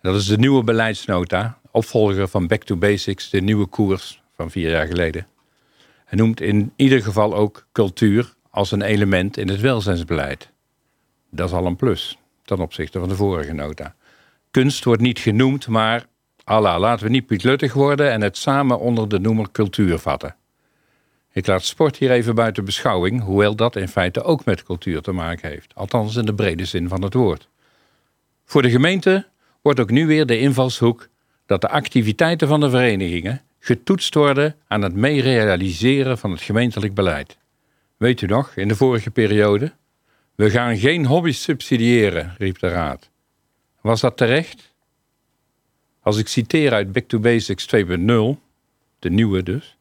dat is de nieuwe beleidsnota, opvolger van Back to Basics, de nieuwe koers van vier jaar geleden. Hij noemt in ieder geval ook cultuur als een element in het welzijnsbeleid. Dat is al een plus ten opzichte van de vorige nota. Kunst wordt niet genoemd, maar Allah, laten we niet pietluttig worden en het samen onder de noemer cultuur vatten. Ik laat sport hier even buiten beschouwing, hoewel dat in feite ook met cultuur te maken heeft, althans in de brede zin van het woord. Voor de gemeente wordt ook nu weer de invalshoek dat de activiteiten van de verenigingen getoetst worden aan het meerealiseren van het gemeentelijk beleid. Weet u nog, in de vorige periode? We gaan geen hobby's subsidiëren, riep de Raad. Was dat terecht? Als ik citeer uit Back to Basics 2.0, de nieuwe dus,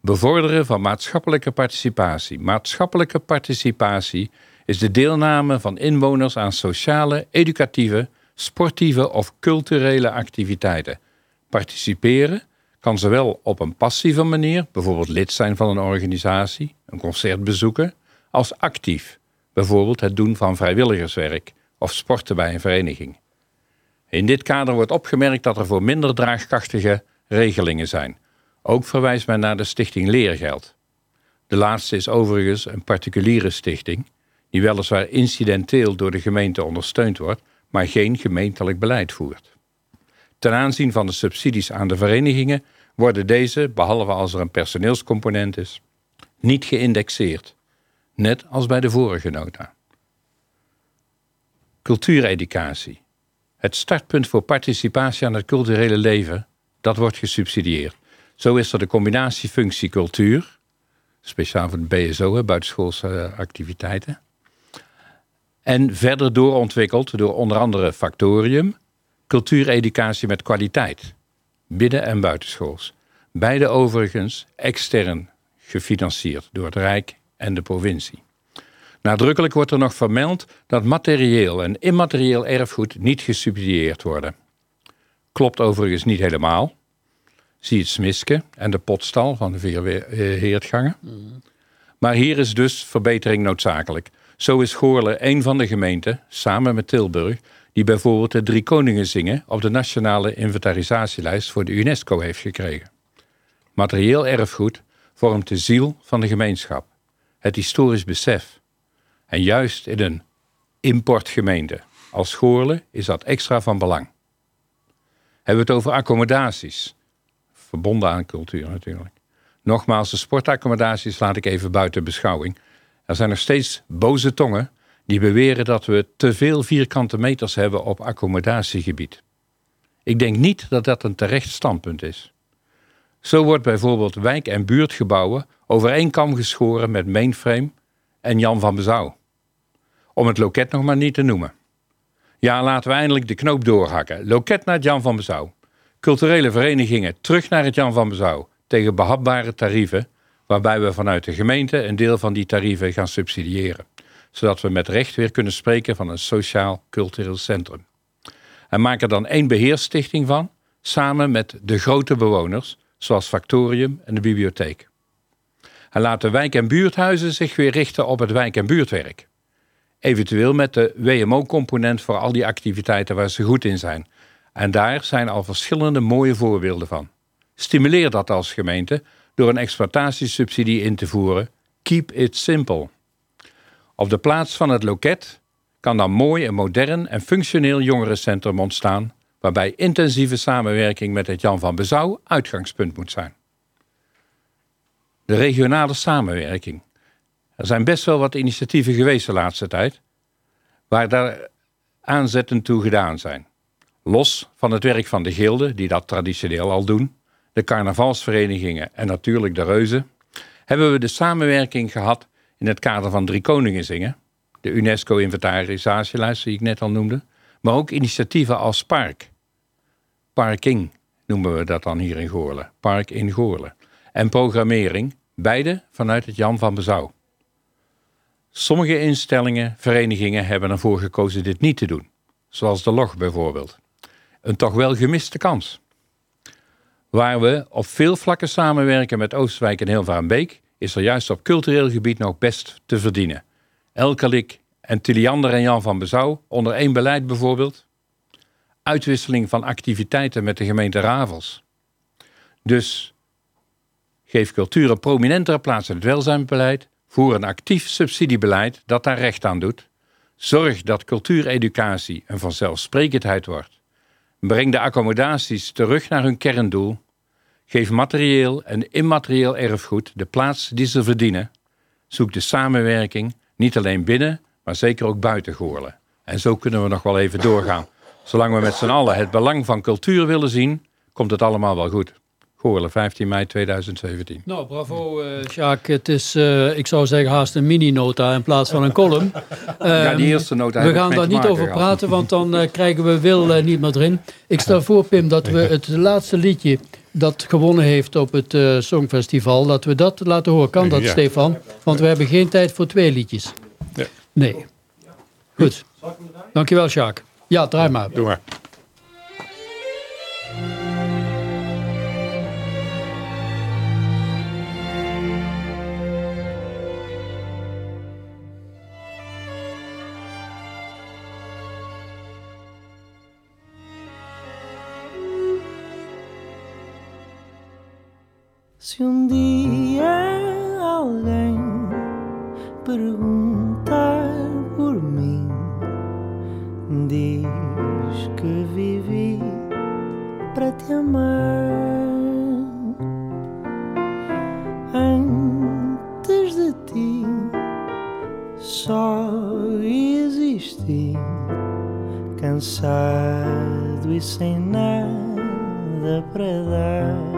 bevorderen van maatschappelijke participatie. Maatschappelijke participatie is de deelname van inwoners aan sociale, educatieve sportieve of culturele activiteiten. Participeren kan zowel op een passieve manier, bijvoorbeeld lid zijn van een organisatie, een concert bezoeken, als actief, bijvoorbeeld het doen van vrijwilligerswerk of sporten bij een vereniging. In dit kader wordt opgemerkt dat er voor minder draagkrachtige regelingen zijn. Ook verwijst men naar de stichting Leergeld. De laatste is overigens een particuliere stichting, die weliswaar incidenteel door de gemeente ondersteund wordt, maar geen gemeentelijk beleid voert. Ten aanzien van de subsidies aan de verenigingen worden deze, behalve als er een personeelscomponent is, niet geïndexeerd, net als bij de vorige nota. Cultuureducatie. Het startpunt voor participatie aan het culturele leven, dat wordt gesubsidieerd. Zo is er de combinatiefunctie cultuur, speciaal voor het BSO, buitenschoolse activiteiten, en verder doorontwikkeld door onder andere Factorium, cultuureducatie met kwaliteit, binnen- en buitenschools. Beide overigens extern gefinancierd door het Rijk en de provincie. Nadrukkelijk wordt er nog vermeld dat materieel en immaterieel erfgoed niet gesubsidieerd worden. Klopt overigens niet helemaal. Zie het Smiske en de potstal van de Veerheertgangen. Mm. Maar hier is dus verbetering noodzakelijk. Zo is Goorle een van de gemeenten, samen met Tilburg, die bijvoorbeeld de Drie Koningen zingen op de nationale inventarisatielijst voor de UNESCO heeft gekregen. Materieel erfgoed vormt de ziel van de gemeenschap, het historisch besef. En juist in een importgemeente als Goorle is dat extra van belang. Hebben we het over accommodaties, verbonden aan cultuur natuurlijk. Nogmaals, de sportaccommodaties laat ik even buiten beschouwing. Er zijn nog steeds boze tongen die beweren dat we te veel vierkante meters hebben op accommodatiegebied. Ik denk niet dat dat een terecht standpunt is. Zo wordt bijvoorbeeld wijk- en buurtgebouwen over één kam geschoren met mainframe en Jan van Bezouw. Om het loket nog maar niet te noemen. Ja, laten we eindelijk de knoop doorhakken. Loket naar het Jan van Bezouw. Culturele verenigingen terug naar het Jan van Bezouw. Tegen behapbare tarieven, waarbij we vanuit de gemeente een deel van die tarieven gaan subsidiëren. Zodat we met recht weer kunnen spreken van een sociaal-cultureel centrum. En maak er dan één beheersstichting van, samen met de grote bewoners, zoals Factorium en de bibliotheek. En laat de wijk- en buurthuizen zich weer richten op het wijk- en buurtwerk. Eventueel met de WMO-component voor al die activiteiten waar ze goed in zijn. En daar zijn al verschillende mooie voorbeelden van. Stimuleer dat als gemeente door een exploitatiesubsidie in te voeren. Keep it simple. Op de plaats van het loket kan dan mooi een modern en functioneel jongerencentrum ontstaan, waarbij intensieve samenwerking met het Jan van Bezouw uitgangspunt moet zijn. De regionale samenwerking. Er zijn best wel wat initiatieven geweest de laatste tijd, waar daar aanzetten toe gedaan zijn. Los van het werk van de gilden, die dat traditioneel al doen, de carnavalsverenigingen en natuurlijk de reuzen, hebben we de samenwerking gehad in het kader van Drie Koningen zingen, de UNESCO-inventarisatielijst die ik net al noemde, maar ook initiatieven als Park. Parking noemen we dat dan hier in Goorlen. Park in Goorlen. En programmering, beide vanuit het Jan van Bezouw. Sommige instellingen, verenigingen hebben ervoor gekozen dit niet te doen. Zoals de Log bijvoorbeeld. Een toch wel gemiste kans. Waar we op veel vlakken samenwerken met Oostwijk en Hilvarenbeek, is er juist op cultureel gebied nog best te verdienen. Elkelik en Tiliander en Jan van Bezouw onder één beleid bijvoorbeeld. Uitwisseling van activiteiten met de gemeente Ravels. Dus geef cultuur een prominentere plaats in het welzijnsbeleid. Voer een actief subsidiebeleid dat daar recht aan doet. Zorg dat cultuureducatie een vanzelfsprekendheid wordt. Breng de accommodaties terug naar hun kerndoel. Geef materieel en immaterieel erfgoed de plaats die ze verdienen. Zoek de samenwerking niet alleen binnen, maar zeker ook buiten Goorlen. En zo kunnen we nog wel even doorgaan. Zolang we met z'n allen het belang van cultuur willen zien, komt het allemaal wel goed. Goorlen, 15 mei 2017. Nou, bravo uh, Jacques. Het is, uh, ik zou zeggen, haast een mini-nota in plaats van een column. <laughs> ja, die eerste nota We gaan daar niet over praten, want dan uh, <laughs> krijgen we Wil niet meer erin. Ik stel voor, Pim, dat we het laatste liedje dat gewonnen heeft op het Songfestival, dat we dat laten horen. Kan dat, Ja. Stefan? Want we hebben geen tijd voor twee liedjes. Ja. Nee. Goed. Dankjewel, Jacques. Ja, draai maar. Doe maar. Se um dia alguém perguntar diz que vivi para te amar. Antes de ti só existi, cansado e sem nada para dar.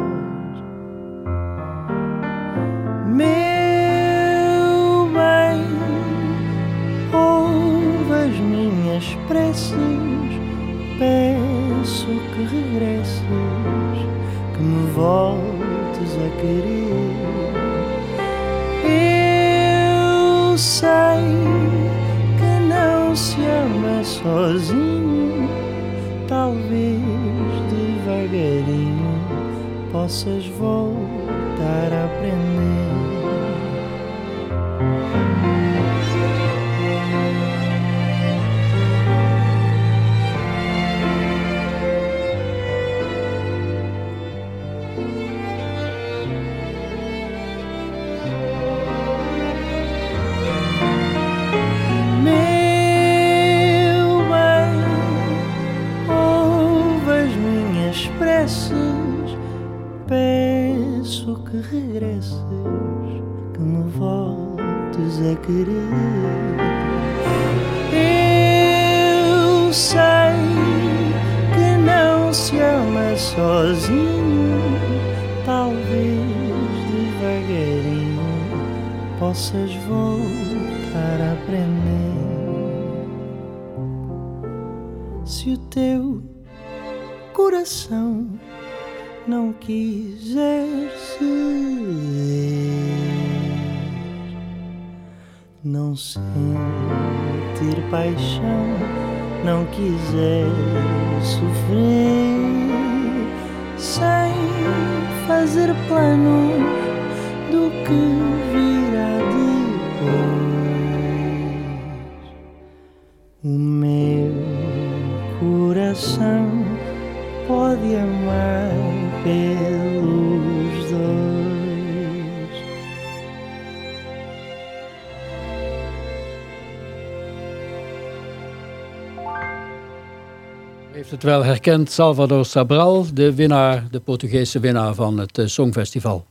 Heeft het wel herkend, Salvador Sabral, de winnaar, de Portugese winnaar van het eh, Songfestival.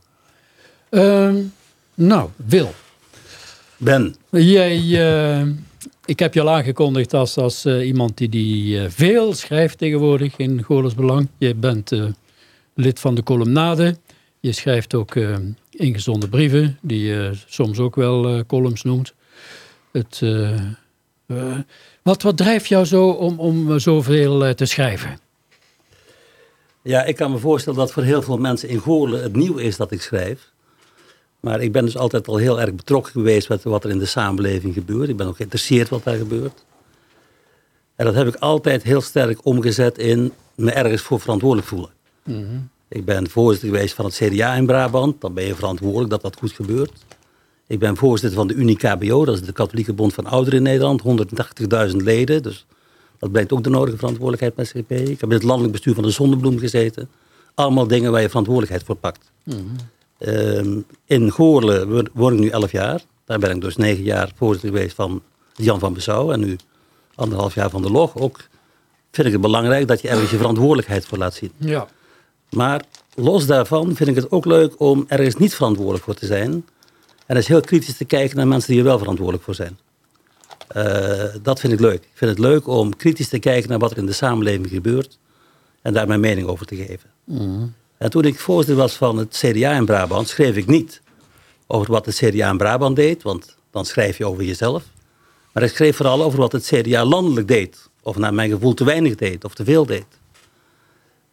Ehm, nou, Wil. Ben, Jij, eh, ik heb je al aangekondigd als, als eh, iemand die, die veel schrijft tegenwoordig in Goorles Belang. Je bent lid van de columnade. Je schrijft ook ingezonde brieven, die je soms ook wel columns noemt. Het, wat, wat drijft jou zo om, om zoveel eh, te schrijven? ja, ik kan me voorstellen dat voor heel veel mensen in Goorlen het nieuw is dat ik schrijf. Maar ik ben dus altijd al heel erg betrokken geweest met wat er in de samenleving gebeurt. Ik ben ook geïnteresseerd wat daar gebeurt. En dat heb ik altijd heel sterk omgezet in me ergens voor verantwoordelijk voelen. Ik ben voorzitter geweest van het CDA in Brabant. Dan ben je verantwoordelijk dat dat goed gebeurt. Ik ben voorzitter van de Unie KBO, dat is de Katholieke Bond van Ouderen in Nederland. 180.000 leden, dus dat brengt ook de nodige verantwoordelijkheid met zich mee. Ik heb in het landelijk bestuur van de Zonnebloem gezeten. Allemaal dingen waar je verantwoordelijkheid voor pakt. Ehm, in Goorle word- word ik nu 11 jaar. Daar ben ik dus 9 jaar voorzitter geweest van Jan van Besouw. En nu anderhalf jaar van de Log. Ook vind ik het belangrijk dat je ergens je verantwoordelijkheid voor laat zien. Ja. Maar los daarvan vind ik het ook leuk om ergens niet verantwoordelijk voor te zijn. En eens heel kritisch te kijken naar mensen die er wel verantwoordelijk voor zijn. Eh, dat vind ik leuk. Ik vind het leuk om kritisch te kijken naar wat er in de samenleving gebeurt. En daar mijn mening over te geven. En toen ik voorzitter was van het CDA in Brabant, schreef ik niet over wat het CDA in Brabant deed. Want dan schrijf je over jezelf. Maar ik schreef vooral over wat het CDA landelijk deed. Of naar mijn gevoel te weinig deed of te veel deed.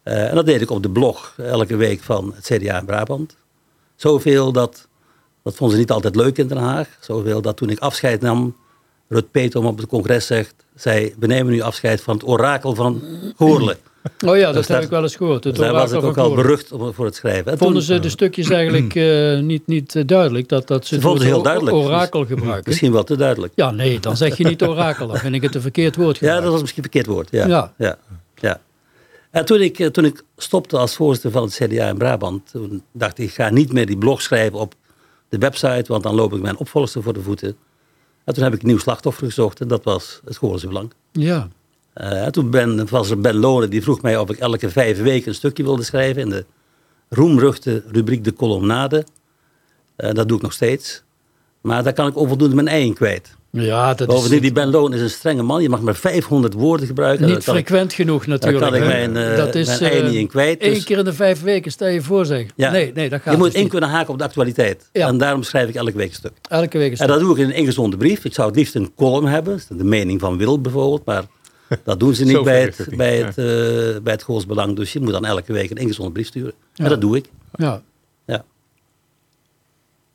Eh, en dat deed ik op de blog elke week van het CDA in Brabant. Zoveel dat, dat vonden ze niet altijd leuk in Den Haag. Zoveel dat toen ik afscheid nam, Rut Petom op het congres zegt, zei, we nemen nu afscheid van het orakel van Goorle. <clears throat> Oh ja, dat Dus heb daar- ik wel eens gehoord. Het Dus daar was ik ook al berucht voor het schrijven. En Vonden toen- ze de stukjes <clears throat> eigenlijk eh, niet, niet eh, duidelijk? Dat, dat ze het vonden het heel duidelijk. orakel gebruiken? Misschien wel te duidelijk. Ja, nee, dan zeg je niet orakel. Dan vind ik het een verkeerd woord Ja, gebruikt. dat was misschien een verkeerd woord. Ja. Ja. Ja. Ja. En toen ik, eh, toen ik stopte als voorzitter van het CDA in Brabant, toen dacht ik, ik ga niet meer die blog schrijven op de website, want dan loop ik mijn opvolger voor de voeten. En toen heb ik een nieuw slachtoffer gezocht en dat was het Goorlense Belang. Ja. Eh, en toen ben, was er Ben Lonen, die vroeg mij of ik elke vijf weken een stukje wilde schrijven in de roemruchte rubriek De Columnade. Eh, dat doe ik nog steeds. Maar daar kan ik onvoldoende mijn ei in kwijt. Ja, dat Bovendien, is die Ben Loon is een strenge man. Je mag maar 500 woorden gebruiken. niet Daar ik- frequent genoeg natuurlijk. kan ik mijn, eh, dat is mijn ei eh, niet in kwijt, Eén dus- keer in de vijf weken, stel je voor zeg. Ja. Nee, nee, dat gaat Je moet dus in niet. kunnen haken op de actualiteit. Ja. En daarom schrijf ik elke week een stuk. Elke week een En dat doe ik in een ingezonde brief. Ik zou het liefst een column hebben. De mening van Wil bijvoorbeeld. Maar <laughs> dat doen ze niet bij het, het niet, bij ja. het, eh, bij het Belang. Dus je moet dan elke week een ingezonde brief sturen. Ja. En dat doe ik. Ja. Ja.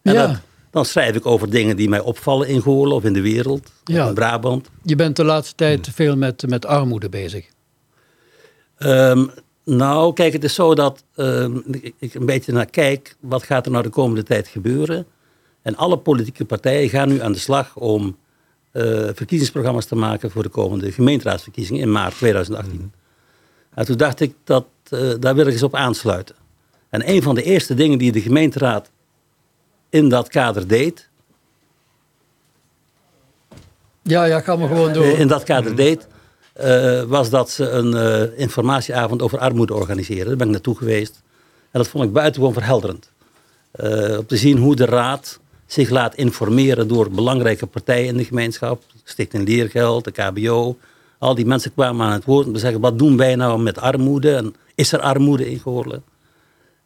En Ja. dat- dan schrijf ik over dingen die mij opvallen in Goorlen of in de wereld. Ja. in Brabant. Je bent de laatste tijd veel met, met armoede bezig. Ehm, nou, kijk, het is zo dat ehm, ik, een beetje naar kijk, wat gaat er nou de komende tijd gebeuren? En alle politieke partijen gaan nu aan de slag om eh, verkiezingsprogramma's te maken voor de komende gemeenteraadsverkiezingen in maart 2018. En toen dacht ik, dat, eh, daar wil ik eens op aansluiten. En een van de eerste dingen die de gemeenteraad in dat kader deed, Ja, ja, ga maar gewoon door. in dat kader deed, eh, was dat ze een eh, informatieavond over armoede organiseerden. Daar ben ik naartoe geweest. En dat vond ik buitengewoon verhelderend. Eh, om te zien hoe de raad zich laat informeren door belangrijke partijen in de gemeenschap. Stichting Leergeld, de KBO. Al die mensen kwamen aan het woord om te zeggen, wat doen wij nou met armoede? En is er armoede in Goorlen?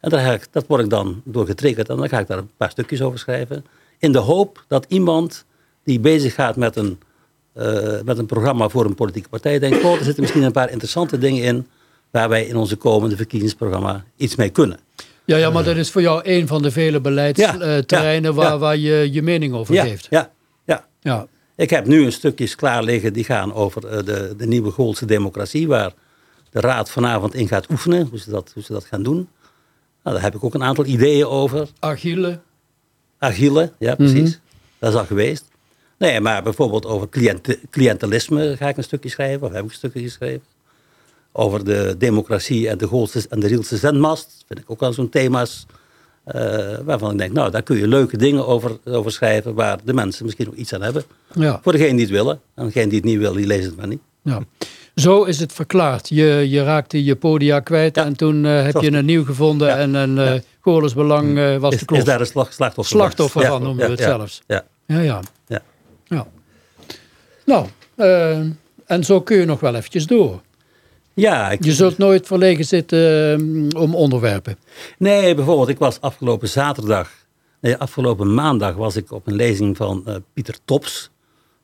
En daar ga ik, dat word ik dan door getriggerd en dan ga ik daar een paar stukjes over schrijven. In de hoop dat iemand die bezig gaat met een eh, met een programma voor een politieke partij denkt, oh, er zitten misschien een paar interessante dingen in waar wij in onze komende verkiezingsprogramma iets mee kunnen. Ja, ja, maar dat is voor jou een van de vele beleidsterreinen Ja, ja, waar, ja. waar je je mening over geeft. ja, ja. Ja. Ik heb nu een stukjes klaar liggen die gaan over eh, de, de nieuwe Goolse democratie, waar de raad vanavond in gaat oefenen, hoe ze dat, hoe ze dat gaan doen. Nou, daar heb ik ook een aantal ideeën over. Achille. Agile, ja precies. Dat is al geweest. Nee, maar bijvoorbeeld over cliënt, cliëntelisme ga ik een stukje schrijven, of heb ik een stukje geschreven. Over de democratie en de Goolse en de Rielse zendmast. Vind ik ook wel zo'n thema's eh, waarvan ik denk, nou, daar kun je leuke dingen over, over schrijven waar de mensen misschien nog iets aan hebben. Ja. Voor degene die het willen. En degene die het niet wil, die leest het maar niet. Ja. Zo is het verklaard. Je, je raakte je podia kwijt Ja. en toen eh, heb je een nieuw gevonden Ja. en een uh, was Is, de klok. is daar een slag, slachtoffer Slachtoffer van noemen we het zelfs. Ja, Ja, ja. ja. Nou, en zo kun je nog wel eventjes door. ja ik, Je zult nooit verlegen zitten eh, om onderwerpen. Nee, bijvoorbeeld, ik was afgelopen zaterdag, nee, afgelopen maandag was ik op een lezing van Pieter Tops.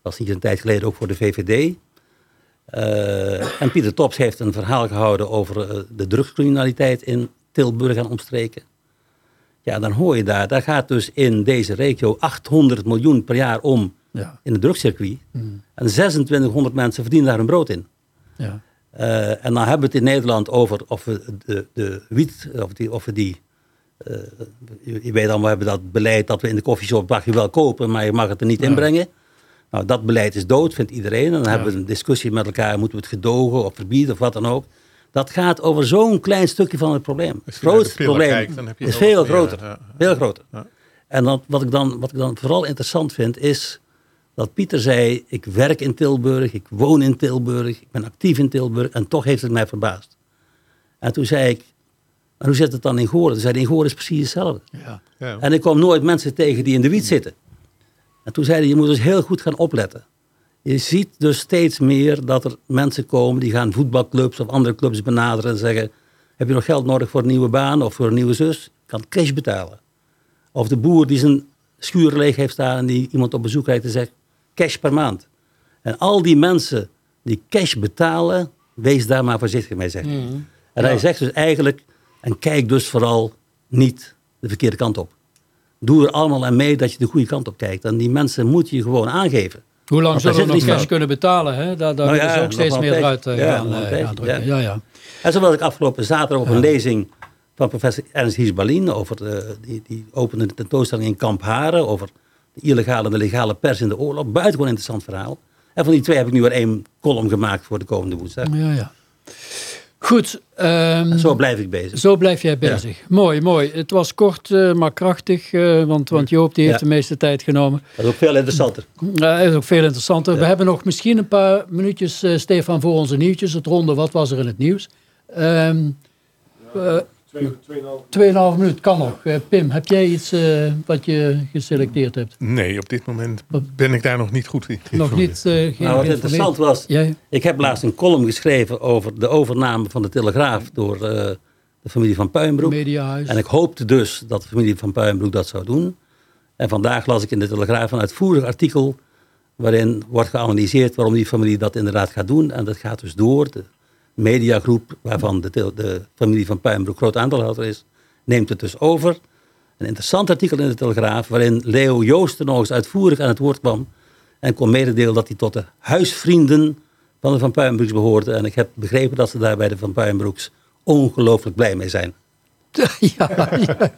Dat was hier een tijd geleden ook voor de VVD. Eh, en Pieter Tops heeft een verhaal gehouden over eh, de drugscriminaliteit in Tilburg en omstreken. Ja, dan hoor je daar, daar gaat dus in deze regio 800 miljoen per jaar om Ja, in het drugscircuit. En 2600 mensen verdienen daar hun brood in. ja. Eh, en dan hebben we het in Nederland over of we de, de wiet, of, die, of we die, je, je weet dan, we hebben dat beleid dat we in de koffieshop mag je wel kopen, maar je mag het er niet inbrengen. Nou, dat beleid is dood, vindt iedereen. En dan hebben we een discussie met elkaar, moeten we het gedogen of verbieden of wat dan ook. Dat gaat over zo'n klein stukje van het probleem. Het grootste probleem kijkt, dan heb je is veel groter. ja. Veel groter. Ja. En dan, wat, ik dan, wat ik dan vooral interessant vind is dat Pieter zei, ik werk in Tilburg, ik woon in Tilburg, ik ben actief in Tilburg en toch heeft het mij verbaasd. En toen zei ik, maar hoe zit het dan in Goorlen? Toen zei hij, in Goorlen is precies hetzelfde. ja. Ja. En ik kwam nooit mensen tegen die in de wiet zitten. En toen zei hij, je moet dus heel goed gaan opletten. Je ziet dus steeds meer dat er mensen komen die gaan voetbalclubs of andere clubs benaderen en zeggen, heb je nog geld nodig voor een nieuwe baan of voor een nieuwe zus? Ik kan cash betalen. Of de boer die zijn schuur leeg heeft staan en die iemand op bezoek krijgt en zegt, cash per maand. En al die mensen die cash betalen, wees daar maar voorzichtig mee, zegt hij. En hij zegt dus eigenlijk, en kijk dus vooral niet de verkeerde kant op. Doe er allemaal aan mee dat je de goede kant op kijkt. En die mensen moet je gewoon aangeven. Hoe lang zullen we nog cash kunnen betalen? Hè? Daar, daar Nou ja, ze ook steeds meer tijd. eruit eh, Ja, gaan, eh, tijd, ja. Ja, ja. En zo was ik afgelopen zaterdag op een lezing van professor Ernst Hiesbalin. Over de, die, die opende de tentoonstelling in Kamp Haren. Over de illegale en de legale pers in de oorlog. Buitengewoon interessant verhaal. En van die twee heb ik nu weer één column gemaakt voor de komende woensdag. ja, ja. Goed. Ehm, zo blijf ik bezig. Zo blijf jij bezig. Mooi, mooi. Het was kort, eh, maar krachtig, eh, want, want Joop die heeft de meeste tijd genomen. Dat is ook veel interessanter. Dat is ook veel interessanter. We hebben nog misschien een paar minuutjes, eh, Stefan, voor onze nieuwtjes. Het ronde, wat was er in het nieuws? Um, 2,5 minuut kan nog. Eh, Pim, heb jij iets eh, wat je geselecteerd hebt? Nee, op dit moment ben ik daar nog niet goed in. Nog niet? Uh, geen nou, wat interessant was, ik heb laatst een column geschreven over de overname van de Telegraaf door de familie van Puinbroek. Mediahuis. En ik hoopte dus dat de familie van Puinbroek dat zou doen. En vandaag las ik in de Telegraaf een uitvoerig artikel waarin wordt geanalyseerd waarom die familie dat inderdaad gaat doen. En dat gaat dus door. De mediagroep waarvan de, de familie van Puinbroek groot aandeelhouder is, neemt het dus over. Een interessant artikel in de Telegraaf waarin Leo Joosten nog eens uitvoerig aan het woord kwam. En kon mededelen dat hij tot de huisvrienden van de Van Puinbroeks behoorde. En ik heb begrepen dat ze daar bij de Van Puinbroeks ongelooflijk blij mee zijn. <laughs> ja, ja.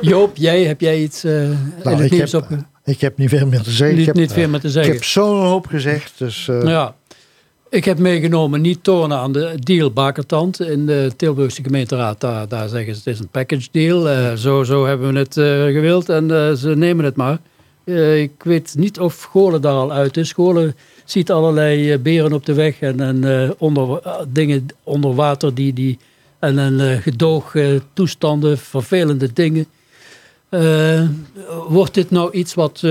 Joop, jij, heb jij iets eh, in Nou, het ik, nieuws heb, op? ik heb niet veel meer te zeggen. ik Niet, heb, niet veel meer te ik zeggen. heb zo'n hoop gezegd. Dus, eh, Ja. Ik heb meegenomen niet tonen aan de deal Bakertand in de Tilburgse gemeenteraad. Daar, zeggen ze het is een package deal. Eh, zo, zo hebben we het eh, gewild en eh, ze nemen het maar. Ik weet niet of Goorlen daar al uit is. Goorlen ziet allerlei beren op de weg en, en onder, dingen onder water die, die, en een gedoog toestanden, vervelende dingen. Wordt dit nou iets wat,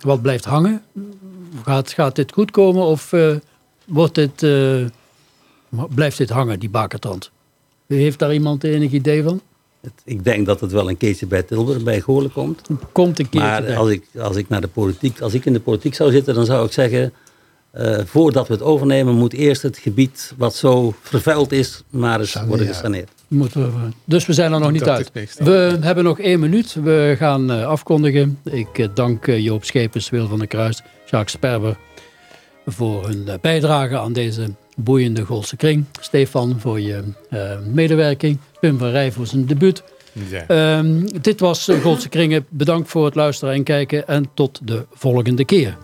wat blijft hangen? Gaat, gaat dit goed komen of wordt dit, eh, blijft dit hangen, die bakertand? Heeft daar iemand enig idee van? Het- ik denk dat het wel een keertje bij Tilburg, bij Goorlen komt. Komt een keertje Maar bij. als ik, als, ik naar de politiek, als ik in de politiek zou zitten, dan zou ik zeggen... eh, voordat we het overnemen, moet eerst het gebied wat zo vervuild is, maar eens worden gesaneerd. Moeten we, dus we zijn er nog niet Dat uit. We hebben nog één minuut. We gaan eh, afkondigen. Ik dank Joop Schepens, Wil van der Kruis, Jacques Sperber voor hun eh, bijdrage aan deze boeiende Goolse kring. Stefan voor je eh, medewerking. Pim van Rij voor zijn debuut. Ja. Ehm, dit was eh, Goolse Kringen. Bedankt voor het luisteren en kijken en tot de volgende keer.